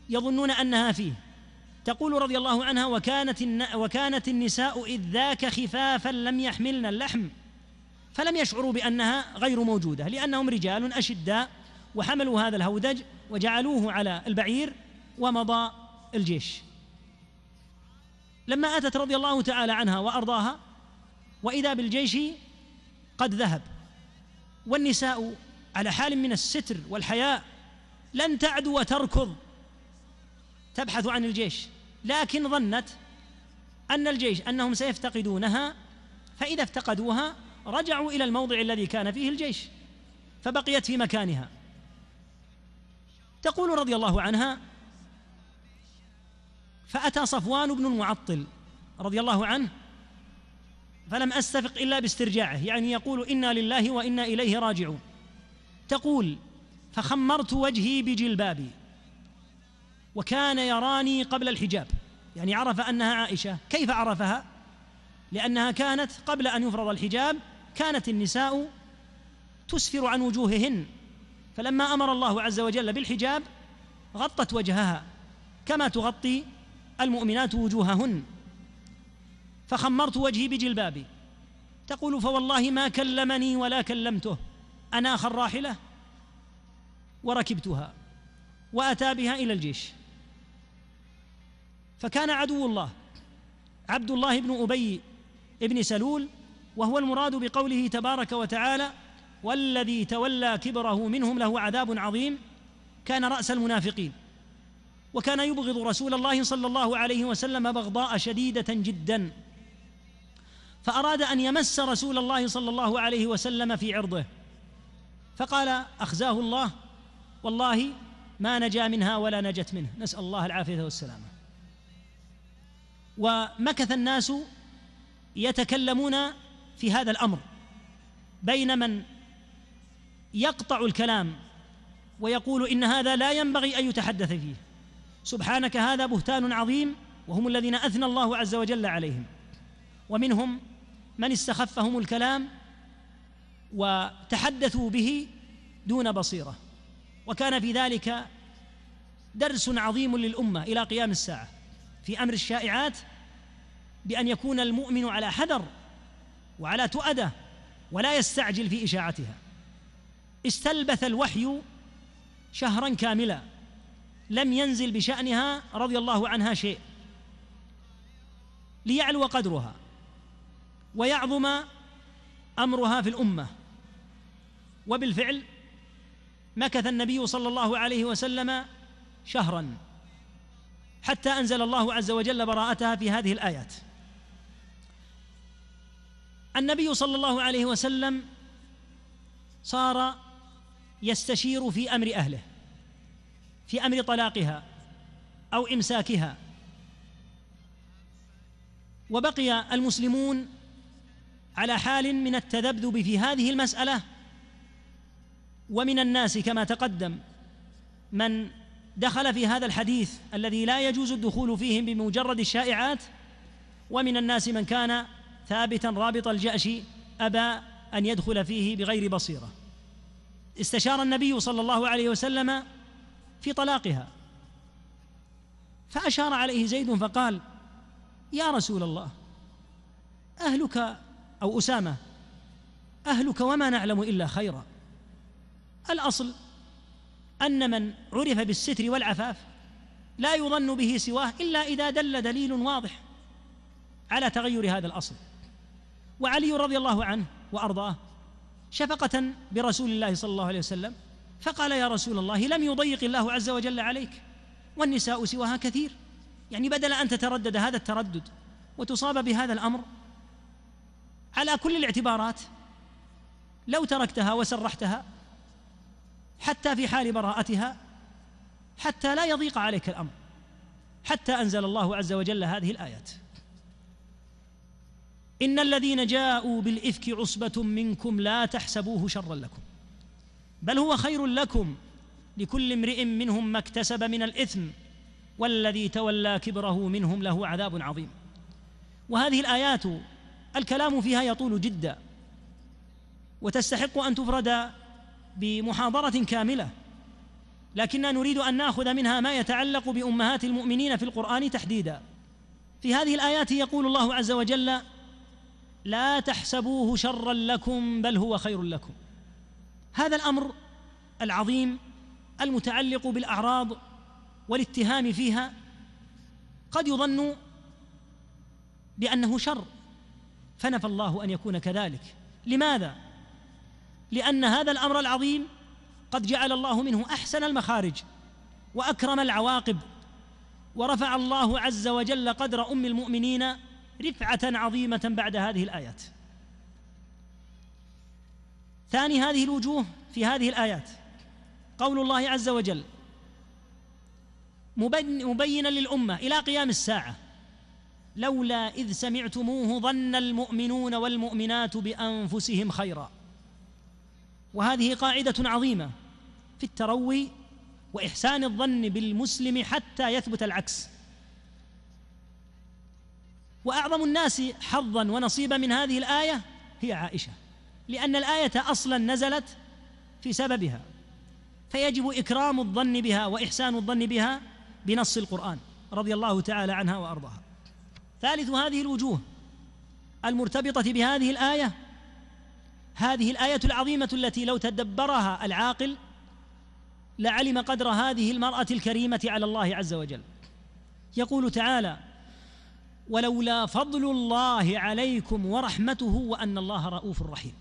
يظنون أنها فيه. تقول رضي الله عنها وكانت وكانت النساء إذ ذاك خفافا لم يحملن اللحم فلم يشعروا بأنها غير موجودة لأنهم رجال أشداء وحملوا هذا الهودج وجعلوه على البعير ومضى الجيش. لما أتت رضي الله تعالى عنها وأرضاها وإذا بالجيش قد ذهب. والنساء على حال من الستر والحياء لن تعدو وتركض تبحث عن الجيش. لكن ظنت أن الجيش أنهم سيفتقدونها فإذا افتقدوها رجعوا إلى الموضع الذي كان فيه الجيش فبقيت في مكانها. تقول رضي الله عنها فأتى صفوان بن المعطل رضي الله عنه فلم أستفق إلا باسترجاعه يعني يقول إنا لله وإنا إليه راجعون. تقول فخمرت وجهي بجلبابي وكان يراني قبل الحجاب. يعني عرف أنها عائشة. كيف عرفها؟ لأنها كانت قبل أن يفرض الحجاب كانت النساء تسفر عن وجوههن. فلما أمر الله عز وجل بالحجاب غطت وجهها. كما تغطي المؤمنات وجوههن. فخمرت وجهي بجلبابي. تقول فوالله ما كلمني ولا كلمته. اناخ الراحلة. وركبتها. وأتى بها إلى الجيش. فكان عدو الله. عبد الله بن أبي بن سلول. وهو المراد بقوله تبارك وتعالى والذي تولى كبره منهم له عذاب عظيم. كان رأس المنافقين. وكان يبغض رسول الله صلى الله عليه وسلم بغضاء شديدة جدا. فأراد أن يمس رسول الله صلى الله عليه وسلم في عرضه. فقال أخزاه الله والله ما نجا منها ولا نجت منه. نسأل الله العافية والسلامة. ومكث الناس يتكلمون في هذا الأمر بين من يقطع الكلام ويقول إن هذا لا ينبغي أن يتحدث فيه. سبحانك هذا بهتان عظيم وهم الذين أثنى الله عز وجل عليهم. ومنهم من استخفهم الكلام وتحدثوا به دون بصيرة. وكان في ذلك درس عظيم للأمة إلى قيام الساعة. في أمر الشائعات بأن يكون المؤمن على حذر وعلى تؤدة ولا يستعجل في إشاعتها. استلبث الوحي شهرا كاملا. لم ينزل بشأنها رضي الله عنها شيء. ليعلو قدرها ويعظم أمرها في الأمة. وبالفعل مكث النبي صلى الله عليه وسلم شهرا حتى أنزل الله عز وجل براءتها في هذه الآيات. النبي صلى الله عليه وسلم صار يستشير في أمر أهله. في أمر طلاقها أو إمساكها. وبقي المسلمون على حال من التذبذب في هذه المسألة ومن الناس كما تقدم من دخل في هذا الحديث الذي لا يجوز الدخول فيهم بمجرد الشائعات ومن الناس من كان ثابتا رابط الجأش أبى أن يدخل فيه بغير بصيرة. استشار النبي صلى الله عليه وسلم في طلاقها. فأشار عليه زيد فقال يا رسول الله أهلك أو أسامة أهلك وما نعلم إلا خيرا. الأصل أن من عرف بالستر والعفاف لا يظن به سواه إلا إذا دل دليل واضح على تغير هذا الأصل. وعلي رضي الله عنه وأرضاه شفقة برسول الله صلى الله عليه وسلم فقال يا رسول الله لم يضيق الله عز وجل عليك والنساء سواها كثير. يعني بدل أن تتردد هذا التردد وتصاب بهذا الأمر على كل الاعتبارات لو تركتها وسرحتها حتى في حال براءتها حتى لا يضيق عليك الأمر حتى أنزل الله عز وجل هذه الآيات. إن الذين جاءوا بالإفك عصبة منكم لا تحسبوه شرا لكم. بل هو خير لكم لكل امرئ منهم ما اكتسب من الإثم والذي تولى كبره منهم له عذاب عظيم. وهذه الآيات الكلام فيها يطول جدا وتستحق أن تفرد بمحاضرة كاملة لكننا نريد أن نأخذ منها ما يتعلق بأمهات المؤمنين في القرآن تحديدا. في هذه الآيات يقول الله عز وجل لا تحسبوه شرا لكم بل هو خير لكم. هذا الأمر العظيم المتعلق بالأعراض والاتهام فيها قد يظن بأنه شر فنفى الله أن يكون كذلك. لماذا؟ لأن هذا الأمر العظيم قد جعل الله منه أحسن المخارج وأكرم العواقب ورفع الله عز وجل قدر أم المؤمنين رفعة عظيمة بعد هذه الآيات. ثاني هذه الوجوه في هذه الآيات. قول الله عز وجل مبينا للأمة إلى قيام الساعة. لولا إذ سمعتموه ظن المؤمنون والمؤمنات بأنفسهم خيرا. وهذه قاعدة عظيمة في التروي وإحسان الظن بالمسلم حتى يثبت العكس. وأعظم الناس حظا ونصيبا من هذه الآية هي عائشة. لأن الآية أصلا نزلت في سببها فيجب إكرام الظن بها وإحسان الظن بها بنص القرآن رضي الله تعالى عنها وأرضاها. ثالث هذه الوجوه المرتبطة بهذه الآية هذه الآية العظيمة التي لو تدبرها العاقل لعلم قدر هذه المرأة الكريمة على الله عز وجل. يقول تعالى ولولا فضل الله عليكم ورحمته وأن الله رؤوف رحيم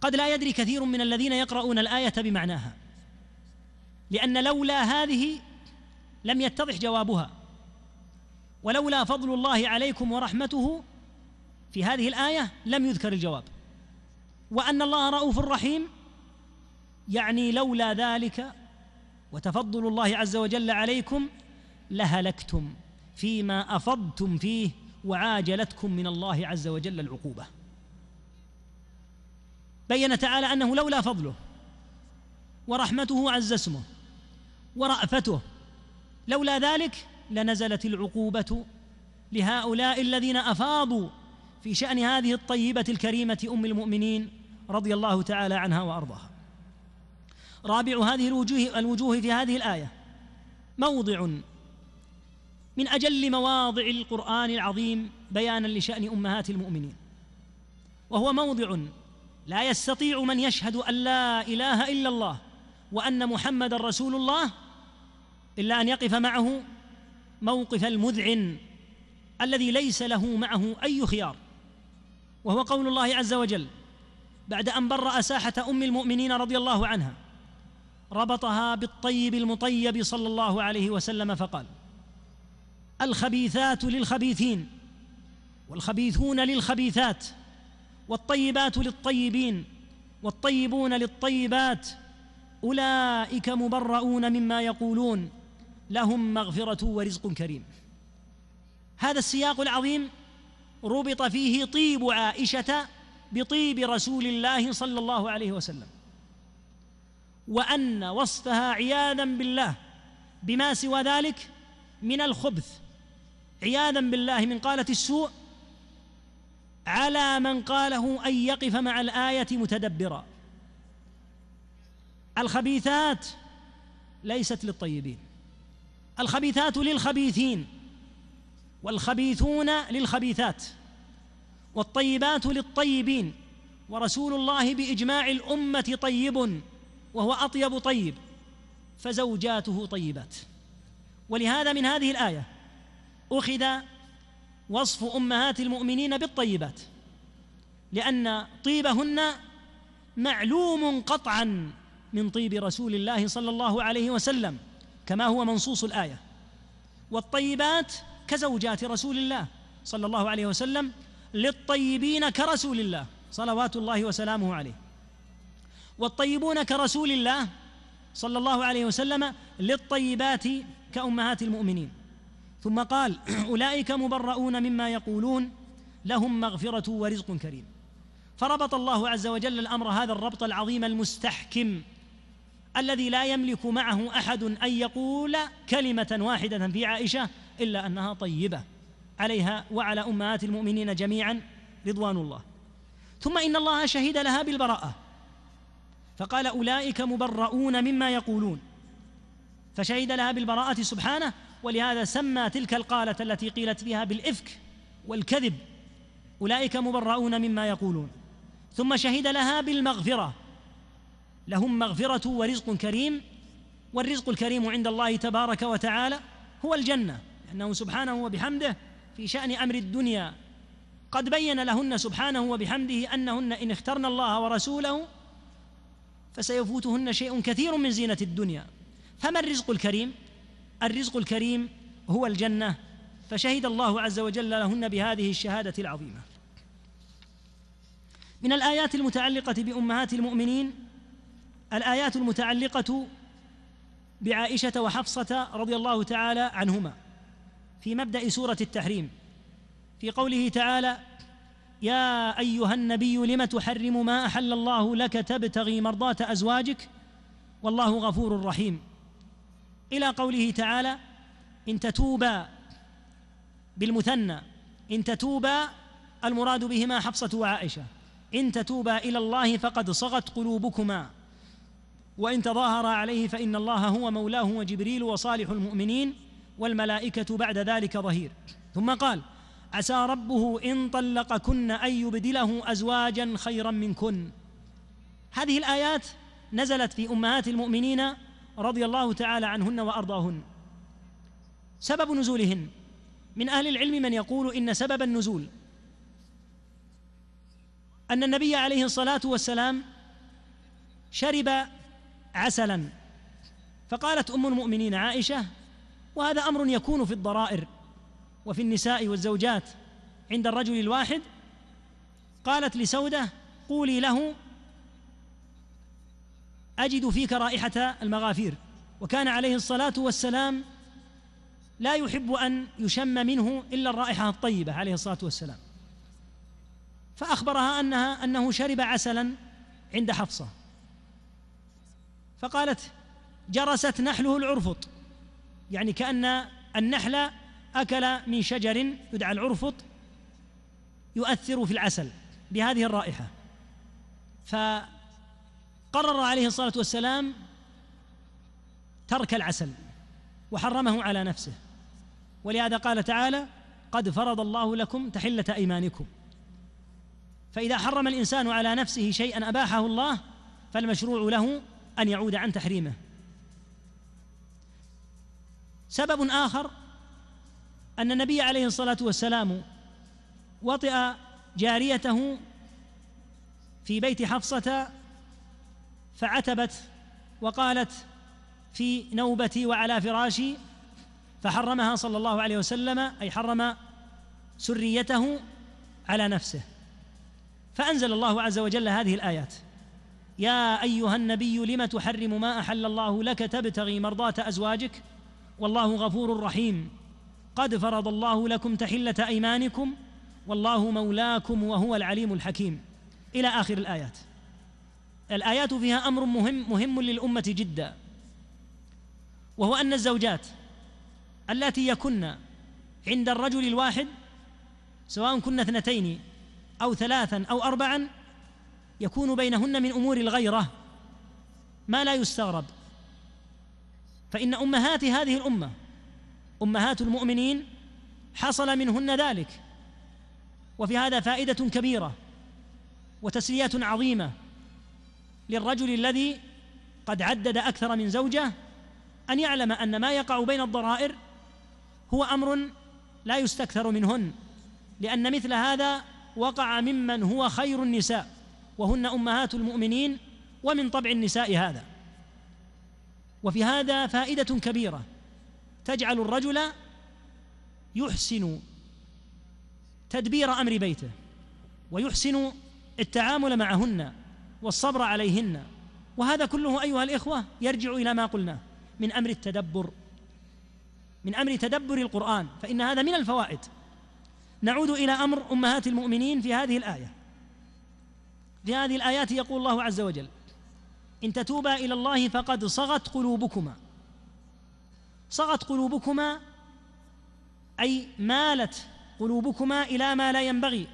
قد لا يدري كثير من الذين يقرؤون الآية بمعناها لأن لولا هذه لم يتضح جوابها. ولولا فضل الله عليكم ورحمته في هذه الآية لم يذكر الجواب. وأن الله رؤوف رحيم يعني لولا ذلك وتفضل الله عز وجل عليكم لهلكتم فيما أفضتم فيه وعاجلتكم من الله عز وجل العقوبة. بين تعالى أنه لولا فضله ورحمته عز اسمه ورأفته. لولا ذلك لنزلت العقوبة لهؤلاء الذين أفاضوا في شأن هذه الطيبة الكريمة أم المؤمنين رضي الله تعالى عنها وأرضاها. رابع هذه الوجوه الوجوه في هذه الآية. موضع من أجل مواضع القرآن العظيم بيانا لشأن أمهات المؤمنين. وهو موضع لا يستطيع من يشهد أن لا إله إلا الله وأن محمد رسول الله إلا أن يقف معه موقف المذعن الذي ليس له معه أي خيار. وهو قول الله عز وجل بعد أن برأ ساحه أم المؤمنين رضي الله عنها ربطها بالطيب المطيب صلى الله عليه وسلم فقال الخبيثات للخبيثين والخبيثون للخبيثات. والطيبات للطيبين والطيبون للطيبات أولئك مبرؤون مما يقولون لهم مغفرة ورزق كريم. هذا السياق العظيم ربط فيه طيب عائشة بطيب رسول الله صلى الله عليه وسلم وأن وصفها عياذا بالله بما سوى ذلك من الخبث عياذا بالله من قالة السوء على من قاله أن يقف مع الآية متدبرا. الخبيثات ليست للطيبين. الخبيثات للخبيثين والخبيثون للخبيثات والطيبات للطيبين. ورسول الله بإجماع الأمة طيب وهو أطيب طيب فزوجاته طيبات. ولهذا من هذه الآية أخذ وصف أمهات المؤمنين بالطيبات لأن طيبهن معلوم قطعا من طيب رسول الله صلى الله عليه وسلم كما هو منصوص الآية. والطيبات كزوجات رسول الله صلى الله عليه وسلم للطيبين كرسول الله صلوات الله وسلامه عليه. والطيبون كرسول الله صلى الله عليه وسلم للطيبات كأمهات المؤمنين. ثم قال أولئك مبرؤون مما يقولون لهم مغفرة ورزق كريم. فربط الله عز وجل الأمر هذا الربط العظيم المستحكم الذي لا يملك معه أحد أن يقول كلمة واحدة في عائشة إلا أنها طيبة عليها وعلى أمهات المؤمنين جميعا رضوان الله. ثم إن الله شهد لها بالبراءة. فقال أولئك مبرؤون مما يقولون. فشهد لها بالبراءة سبحانه ولهذا سمى تلك القالة التي قيلت فيها بالإفك والكذب أولئك مبرؤون مما يقولون. ثم شهد لها بالمغفرة. لهم مغفرة ورزق كريم والرزق الكريم عند الله تبارك وتعالى هو الجنة لأنه سبحانه وبحمده في شأن أمر الدنيا قد بين لهن سبحانه وبحمده أنهن إن اخترن الله ورسوله فسيفوتهن شيء كثير من زينة الدنيا. فما الرزق الكريم؟ الرزق الكريم هو الجنة فشهد الله عز وجل لهن بهذه الشهادة العظيمة. من الآيات المتعلقة بأمهات المؤمنين الآيات المتعلقة بعائشة وحفصة رضي الله تعالى عنهما في مبدأ سورة التحريم في قوله تعالى يا أيها النبي لم تحرم ما أحل الله لك تبتغي مرضاة أزواجك؟ والله غفور رحيم. إلى قوله تعالى إن تتوبا بالمثنى إن تتوبا المراد بهما حفصة وعائشة. إن تتوبا إلى الله فقد صغت قلوبكما. وإن تظاهرا عليه فإن الله هو مولاه وجبريل وصالح المؤمنين والملائكة بعد ذلك ظهير. ثم قال عسى ربه إن طلقكن أن يبدله أزواجا خيرا منكن. هذه الآيات نزلت في أمهات المؤمنين رضي الله تعالى عنهن وأرضاهن. سبب نزولهن. من أهل العلم من يقول إن سبب النزول. أن النبي عليه الصلاة والسلام شرب عسلا. فقالت أم المؤمنين عائشة وهذا أمر يكون في الضرائر وفي النساء والزوجات عند الرجل الواحد؟ قالت لسودة قولي له أجد فيك رائحة المغافير. وكان عليه الصلاة والسلام لا يحب أن يشم منه إلا الرائحة الطيبة عليه الصلاة والسلام. فأخبرها أنها أنه شرب عسلا عند حفصة. فقالت جرست نحله العرفط. يعني كأن النحل أكل من شجر يدعى العرفط يؤثر في العسل بهذه الرائحة. فقرر عليه الصلاة والسلام ترك العسل وحرمه على نفسه. ولهذا قال تعالى قد فرض الله لكم تحلة أيمانكم. فإذا حرم الإنسان على نفسه شيئا أباحه الله فالمشروع له أن يعود عن تحريمه. سبب آخر أن النبي عليه الصلاة والسلام وطئ جاريته في بيت حفصة فعتبت وقالت في نوبتي وعلى فراشي فحرمها صلى الله عليه وسلم أي حرم سريته على نفسه. فأنزل الله عز وجل هذه الآيات. يا أيها النبي لم تحرم ما أحل الله لك تبتغي مرضاة أزواجك؟ والله غفور رحيم. قد فرض الله لكم تحلة أيمانكم والله مولاكم وهو العليم الحكيم. إلى آخر الآيات. الآيات فيها أمر مهم مهم للأمة جدا وهو أن الزوجات اللاتي يكن عند الرجل الواحد سواء كن اثنتين أو ثلاثا أو أربعا يكون بينهن من أمور الغيرة ما لا يستغرب. فإن أمهات هذه الأمة أمهات المؤمنين حصل منهن ذلك وفي هذا فائدة كبيرة وتسلية عظيمة. للرجل الذي قد عدد أكثر من زوجة أن يعلم أن ما يقع بين الضرائر هو أمر لا يستكثر منهن لأن مثل هذا وقع ممن هو خير النساء وهن أمهات المؤمنين ومن طبع النساء هذا. وفي هذا فائدة كبيرة تجعل الرجل يحسن تدبير أمر بيته ويحسن التعامل معهن. والصبر عليهن. وهذا كله أيها الإخوة يرجع إلى ما قلناه من أمر التدبر. من أمر تدبر القرآن. فإن هذا من الفوائد. نعود إلى أمر أمهات المؤمنين في هذه الآية. في هذه الآيات يقول الله عز وجل إن تتوبا إلى الله فقد صغت قلوبكما. صغت قلوبكما أي مالت قلوبكما إلى ما لا ينبغي.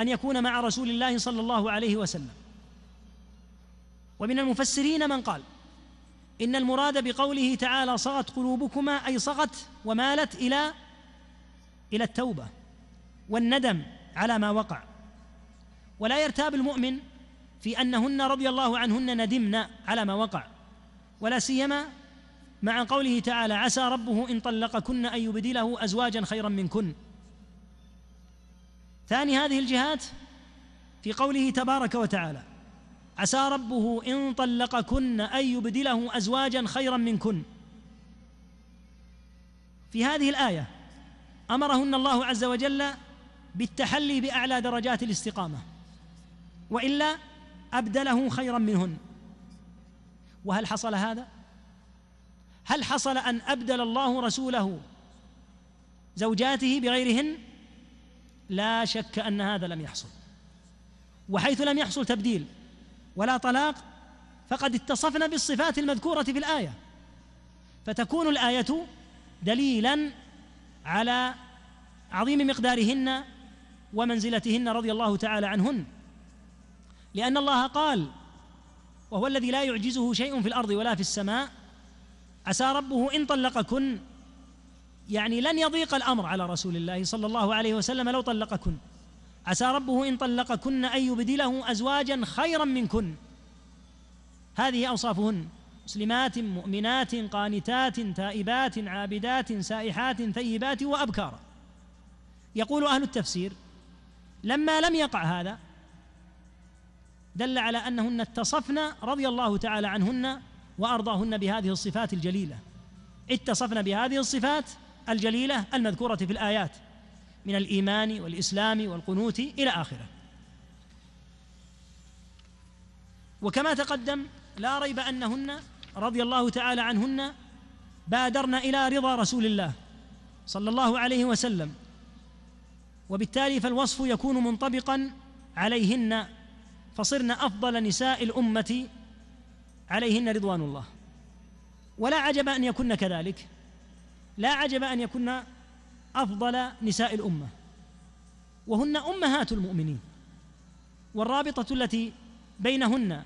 أن يكون مع رسول الله صلى الله عليه وسلم. ومن المفسرين من قال إن المراد بقوله تعالى صغت قلوبكما أي صغت ومالت إلى إلى التوبة والندم على ما وقع. ولا يرتاب المؤمن في أنهن رضي الله عنهن ندمن على ما وقع. ولا سيما مع قوله تعالى عسى ربه إن طلقكن أن يبدله أزواجا خيرا منكن. ثاني هذه الجهات في قوله تبارك وتعالى عسى ربه إن طلقكن أن يبدله أزواجا خيرا منكن. في هذه الآية أمرهن الله عز وجل بالتحلي بأعلى درجات الاستقامة وإلا أبدله خيرا منهن. وهل حصل هذا؟ هل حصل أن أبدل الله رسوله زوجاته بغيرهن؟ لا شك أن هذا لم يحصل. وحيث لم يحصل تبديل ولا طلاق فقد اتصفنا بالصفات المذكورة في الآية. فتكون الآية دليلا على عظيم مقدارهن ومنزلتهن رضي الله تعالى عنهن. لأن الله قال وهو الذي لا يعجزه شيء في الأرض ولا في السماء عسى ربه إن طلقكن يعني لن يضيق الأمر على رسول الله صلى الله عليه وسلم لو طلقكن. عسى ربه إن طلقكن أن يبدله أزواجا خيرا منكن. هذه أوصافهن مسلمات مؤمنات قانتات تائبات عابدات سائحات ثيبات وابكارا يقول أهل التفسير لما لم يقع هذا دل على أنهن اتصفن رضي الله تعالى عنهن وأرضاهن بهذه الصفات الجليلة. اتصفن بهذه الصفات الجليلة المذكورة في الآيات من الإيمان والإسلام والقنوت إلى آخره. وكما تقدم لا ريب أنهن رضي الله تعالى عنهن بادرن إلى رضا رسول الله صلى الله عليه وسلم وبالتالي فالوصف يكون منطبقا عليهن فصرن أفضل نساء الأمة عليهن رضوان الله. ولا عجب أن يكن كذلك. لا عجب أن يكن أفضل نساء الأمة. وهن أمهات المؤمنين. والرابطة التي بينهن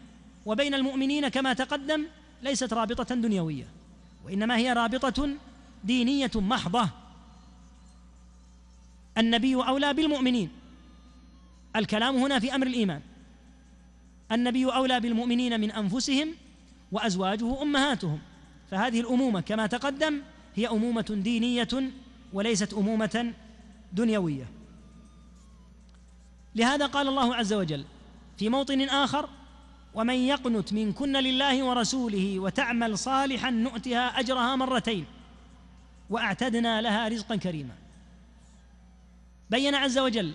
وبين المؤمنين كما تقدم ليست رابطة دنيوية وإنما هي رابطة دينية محضة. النبي أولى بالمؤمنين. الكلام هنا في أمر الإيمان. النبي أولى بالمؤمنين من أنفسهم وأزواجه أمهاتهم. فهذه الأمومة كما تقدم هي أمومة دينية وليست أمومة دنيوية. لهذا قال الله عز وجل في موطن آخر ومن يقنت منكن لله ورسوله وتعمل صالحا نؤتها أجرها مرتين وأعتدنا لها رزقا كريما. بين عز وجل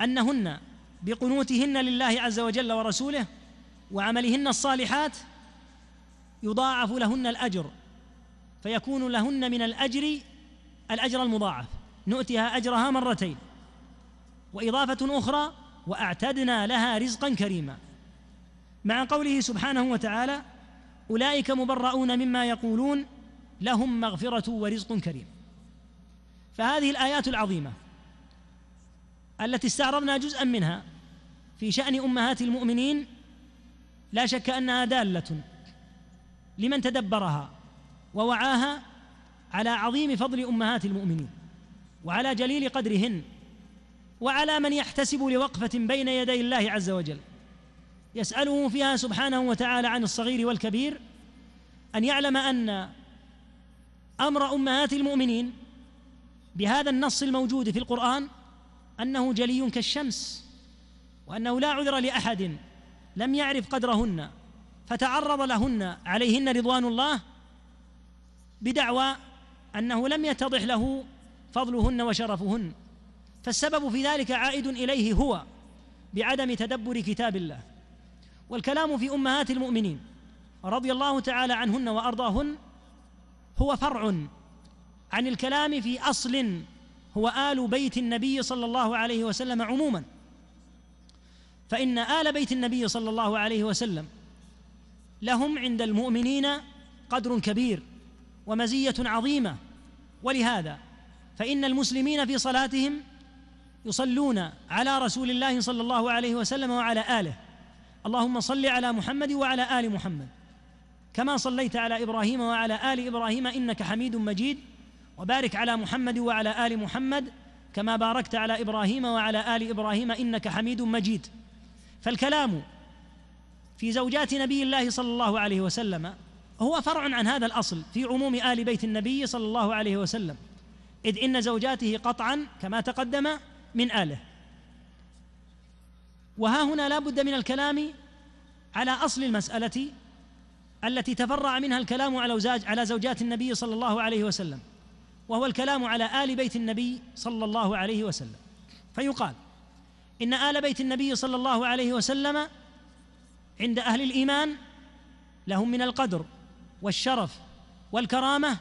أنهن بقنوتهن لله عز وجل ورسوله وعملهن الصالحات يضاعف لهن الأجر فيكون لهن من الأجر الأجر المضاعف. نؤتها أجرها مرتين. وإضافة أخرى وأعتدنا لها رزقا كريما. مع قوله سبحانه وتعالى أولئك مبرؤون مما يقولون لهم مغفرة ورزق كريم. فهذه الآيات العظيمة التي استعرضنا جزءا منها في شأن أمهات المؤمنين لا شك أنها دالة لمن تدبرها. ووعاها على عظيم فضل أمهات المؤمنين وعلى جليل قدرهن وعلى من يحتسب لوقفة بين يدي الله عز وجل. يسأله فيها سبحانه وتعالى عن الصغير والكبير أن يعلم أن أمر أمهات المؤمنين بهذا النص الموجود في القرآن أنه جلي كالشمس وأنه لا عذر لأحد لم يعرف قدرهن فتعرض لهن عليهن رضوان الله بدعوى أنه لم يتضح له فضلهن وشرفهن. فالسبب في ذلك عائد إليه هو بعدم تدبر كتاب الله. والكلام في أمهات المؤمنين رضي الله تعالى عنهن وأرضاهن هو فرع عن الكلام في أصل هو آل بيت النبي صلى الله عليه وسلم عموما. فإن آل بيت النبي صلى الله عليه وسلم لهم عند المؤمنين قدر كبير. ومزية عظيمة. ولهذا فإن المسلمين في صلاتهم يصلون على رسول الله صلى الله عليه وسلم وعلى آله. اللهم صل على محمد وعلى آل محمد. كما صليت على إبراهيم وعلى آل إبراهيم إنك حميد مجيد. وبارك على محمد وعلى آل محمد كما باركت على إبراهيم وعلى آل إبراهيم إنك حميد مجيد. فالكلام في زوجات نبي الله صلى الله عليه وسلم هو فرع عن هذا الأصل في عموم آل بيت النبي صلى الله عليه وسلم إذ إن زوجاته قطعا كما تقدم من آله. وها هنا لا بد من الكلام على أصل المسألة التي تفرع منها الكلام على على زوجات النبي صلى الله عليه وسلم وهو الكلام على آل بيت النبي صلى الله عليه وسلم. فيقال إن آل بيت النبي صلى الله عليه وسلم عند أهل الإيمان لهم من القدر والشرف والكرامة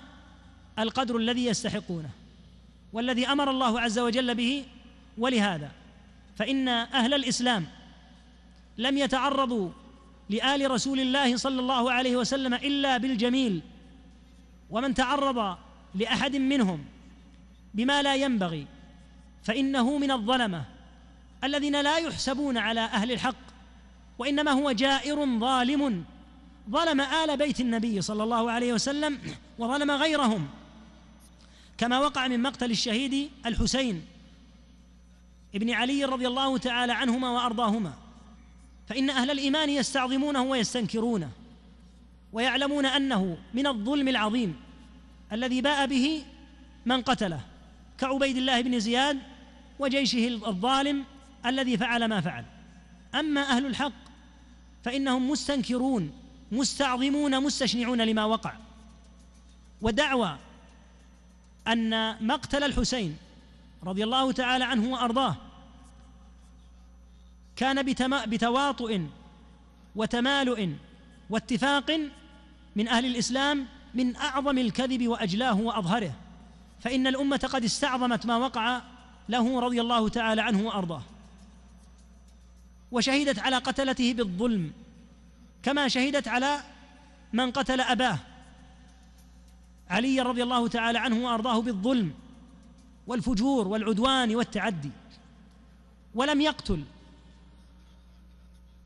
القدر الذي يستحقونه والذي أمر الله عز وجل به ولهذا. فإن أهل الإسلام لم يتعرضوا لآل رسول الله صلى الله عليه وسلم إلا بالجميل ومن تعرض لأحد منهم بما لا ينبغي فإنه من الظلمة الذين لا يحسبون على أهل الحق وإنما هو جائر ظالم ظلم آل بيت النبي صلى الله عليه وسلم وظلم غيرهم كما وقع من مقتل الشهيد الحسين ابن علي رضي الله تعالى عنهما وأرضاهما. فإن أهل الإيمان يستعظمونه ويستنكرونه ويعلمون أنه من الظلم العظيم الذي باء به من قتله كعبيد الله بن زياد وجيشه الظالم الذي فعل ما فعل. أما أهل الحق فإنهم مستنكرون مستعظمون مستشنعون لما وقع. ودعوى أن مقتل الحسين رضي الله تعالى عنه وأرضاه كان بتواطؤ وتمالؤ واتفاق من أهل الإسلام من أعظم الكذب وأجلاه وأظهره. فإن الأمة قد استعظمت ما وقع له رضي الله تعالى عنه وأرضاه. وشهدت على قتلته بالظلم كما شهدت على من قتل أباه علي رضي الله تعالى عنه وأرضاه بالظلم والفجور والعدوان والتعدي ولم يقتل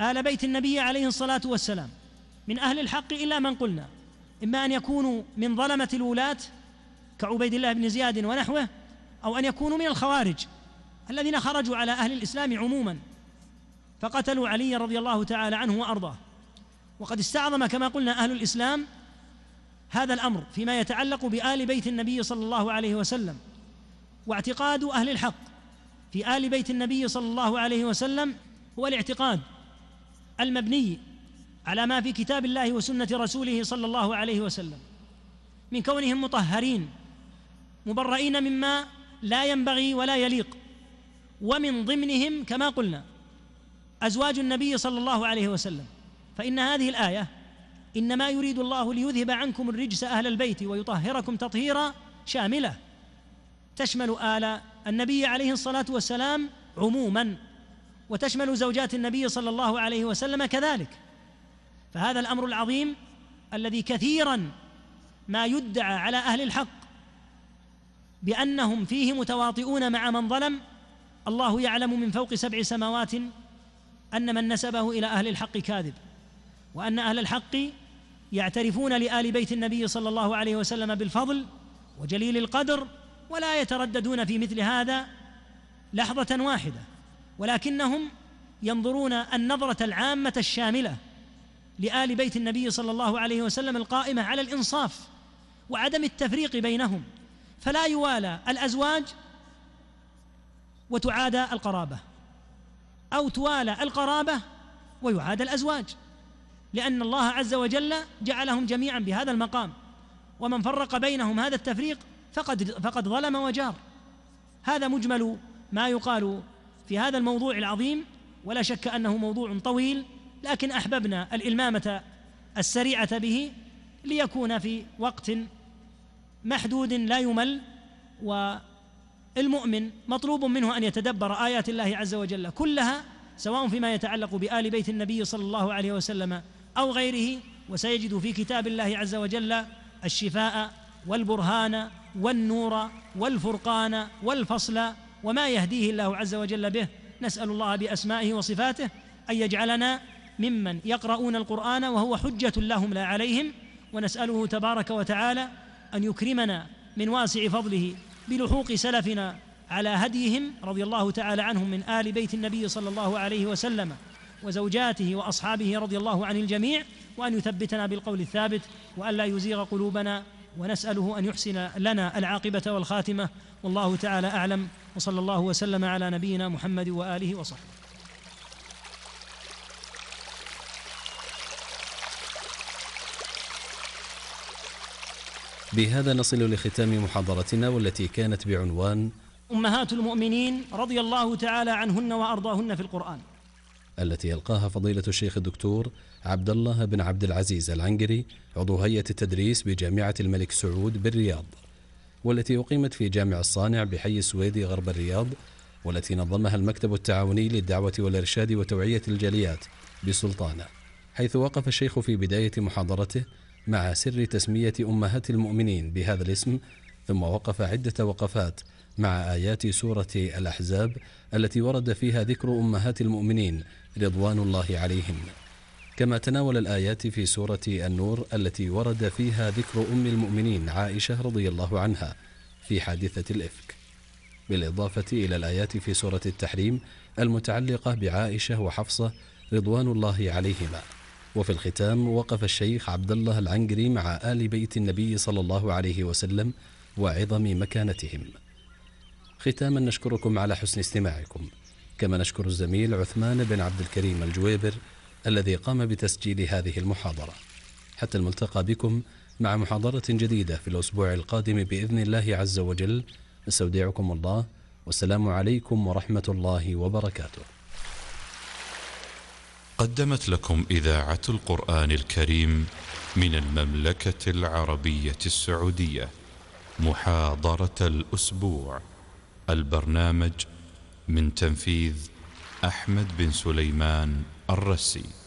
آل بيت النبي عليه الصلاة والسلام. من أهل الحق إلا من قلنا إما أن يكونوا من ظلمة الولاة كعبيد الله بن زياد ونحوه أو أن يكونوا من الخوارج الذين خرجوا على أهل الإسلام عموما فقتلوا علي رضي الله تعالى عنه وأرضاه. وقد استعظم كما قلنا أهل الإسلام هذا الأمر فيما يتعلق بآل بيت النبي صلى الله عليه وسلم واعتقاد أهل الحق في آل بيت النبي صلى الله عليه وسلم هو الاعتقاد المبني على ما في كتاب الله وسنة رسوله صلى الله عليه وسلم من كونهم مطهرين مبرئين مما لا ينبغي ولا يليق ومن ضمنهم كما قلنا أزواج النبي صلى الله عليه وسلم. فإن هذه الآية إنما يريد الله ليذهب عنكم الرجس أهل البيت ويطهركم تطهيرا شاملة. تشمل آل النبي عليه الصلاة والسلام عموما وتشمل زوجات النبي صلى الله عليه وسلم كذلك. فهذا الأمر العظيم الذي كثيرا ما يدعى على أهل الحق بأنهم فيه متواطئون مع من ظلم. الله يعلم من فوق سبع سماوات أن من نسبه إلى أهل الحق كاذب. وأن أهل الحق يعترفون لآل بيت النبي صلى الله عليه وسلم بالفضل وجليل القدر ولا يترددون في مثل هذا لحظة واحدة ولكنهم ينظرون النظرة العامة الشاملة لآل بيت النبي صلى الله عليه وسلم القائمة على الإنصاف وعدم التفريق بينهم فلا يوالى الأزواج وتعادى القرابة أو توالى القرابة ويعادى الأزواج. لأن الله عز وجل جعلهم جميعا بهذا المقام. ومن فرق بينهم هذا التفريق فقد فقد ظلم وجار. هذا مجمل ما يقال في هذا الموضوع العظيم ولا شك أنه موضوع طويل لكن أحببنا الإلمامة السريعة به ليكون في وقت محدود لا يمل والمؤمن مطلوب منه أن يتدبر آيات الله عز وجل كلها سواء فيما يتعلق بآل بيت النبي صلى الله عليه وسلم أو غيره وسيجد في كتاب الله عز وجل الشفاء والبرهان والنور والفرقان والفصل وما يهديه الله عز وجل به. نسأل الله بأسمائه وصفاته أن يجعلنا ممن يقرؤون القرآن وهو حجة لهم لا عليهم. ونسأله تبارك وتعالى أن يكرمنا من واسع فضله بلحوق سلفنا على هديهم رضي الله تعالى عنهم من آل بيت النبي صلى الله عليه وسلم. وزوجاته وأصحابه رضي الله عن الجميع وأن يثبتنا بالقول الثابت وأن لا يزيغ قلوبنا ونسأله أن يحسن لنا العاقبة والخاتمة. والله تعالى أعلم. وصلى الله وسلم على نبينا محمد وآله وصحبه. بهذا نصل لختام محاضرتنا والتي كانت بعنوان أمهات المؤمنين رضي الله تعالى عنهن وأرضاهن في القرآن. التي يلقاها فضيلة الشيخ الدكتور عبد الله بن عبد العزيز العنقري عضو هيئة التدريس بجامعة الملك سعود بالرياض والتي أقيمت في جامع الصانع بحي السويدي غرب الرياض والتي نظمها المكتب التعاوني للدعوة والإرشاد وتوعية الجاليات بسلطانة حيث وقف الشيخ في بداية محاضرته مع سر تسمية أمهات المؤمنين بهذا الاسم ثم وقف عدة وقفات مع آيات سورة الأحزاب التي ورد فيها ذكر أمهات المؤمنين رضوان الله عليهن كما تناول الآيات في سورة النور التي ورد فيها ذكر أم المؤمنين عائشة رضي الله عنها في حادثة الإفك. بالإضافة إلى الآيات في سورة التحريم المتعلقة بعائشة وحفصة رضوان الله عليهما. وفي الختام وقف الشيخ عبد الله العنقري مع آل بيت النبي صلى الله عليه وسلم وعظم مكانتهم. ختاما نشكركم على حسن استماعكم. كما نشكر الزميل عثمان بن عبد الكريم الجويبر الذي قام بتسجيل هذه المحاضرة. حتى الملتقى بكم مع محاضرة جديدة في الأسبوع القادم بإذن الله عز وجل. نستودعكم الله. والسلام عليكم ورحمة الله وبركاته. قدمت لكم إذاعة القرآن الكريم من المملكة العربية السعودية. محاضرة الأسبوع. البرنامج من تنفيذ أحمد بن سليمان الرسي.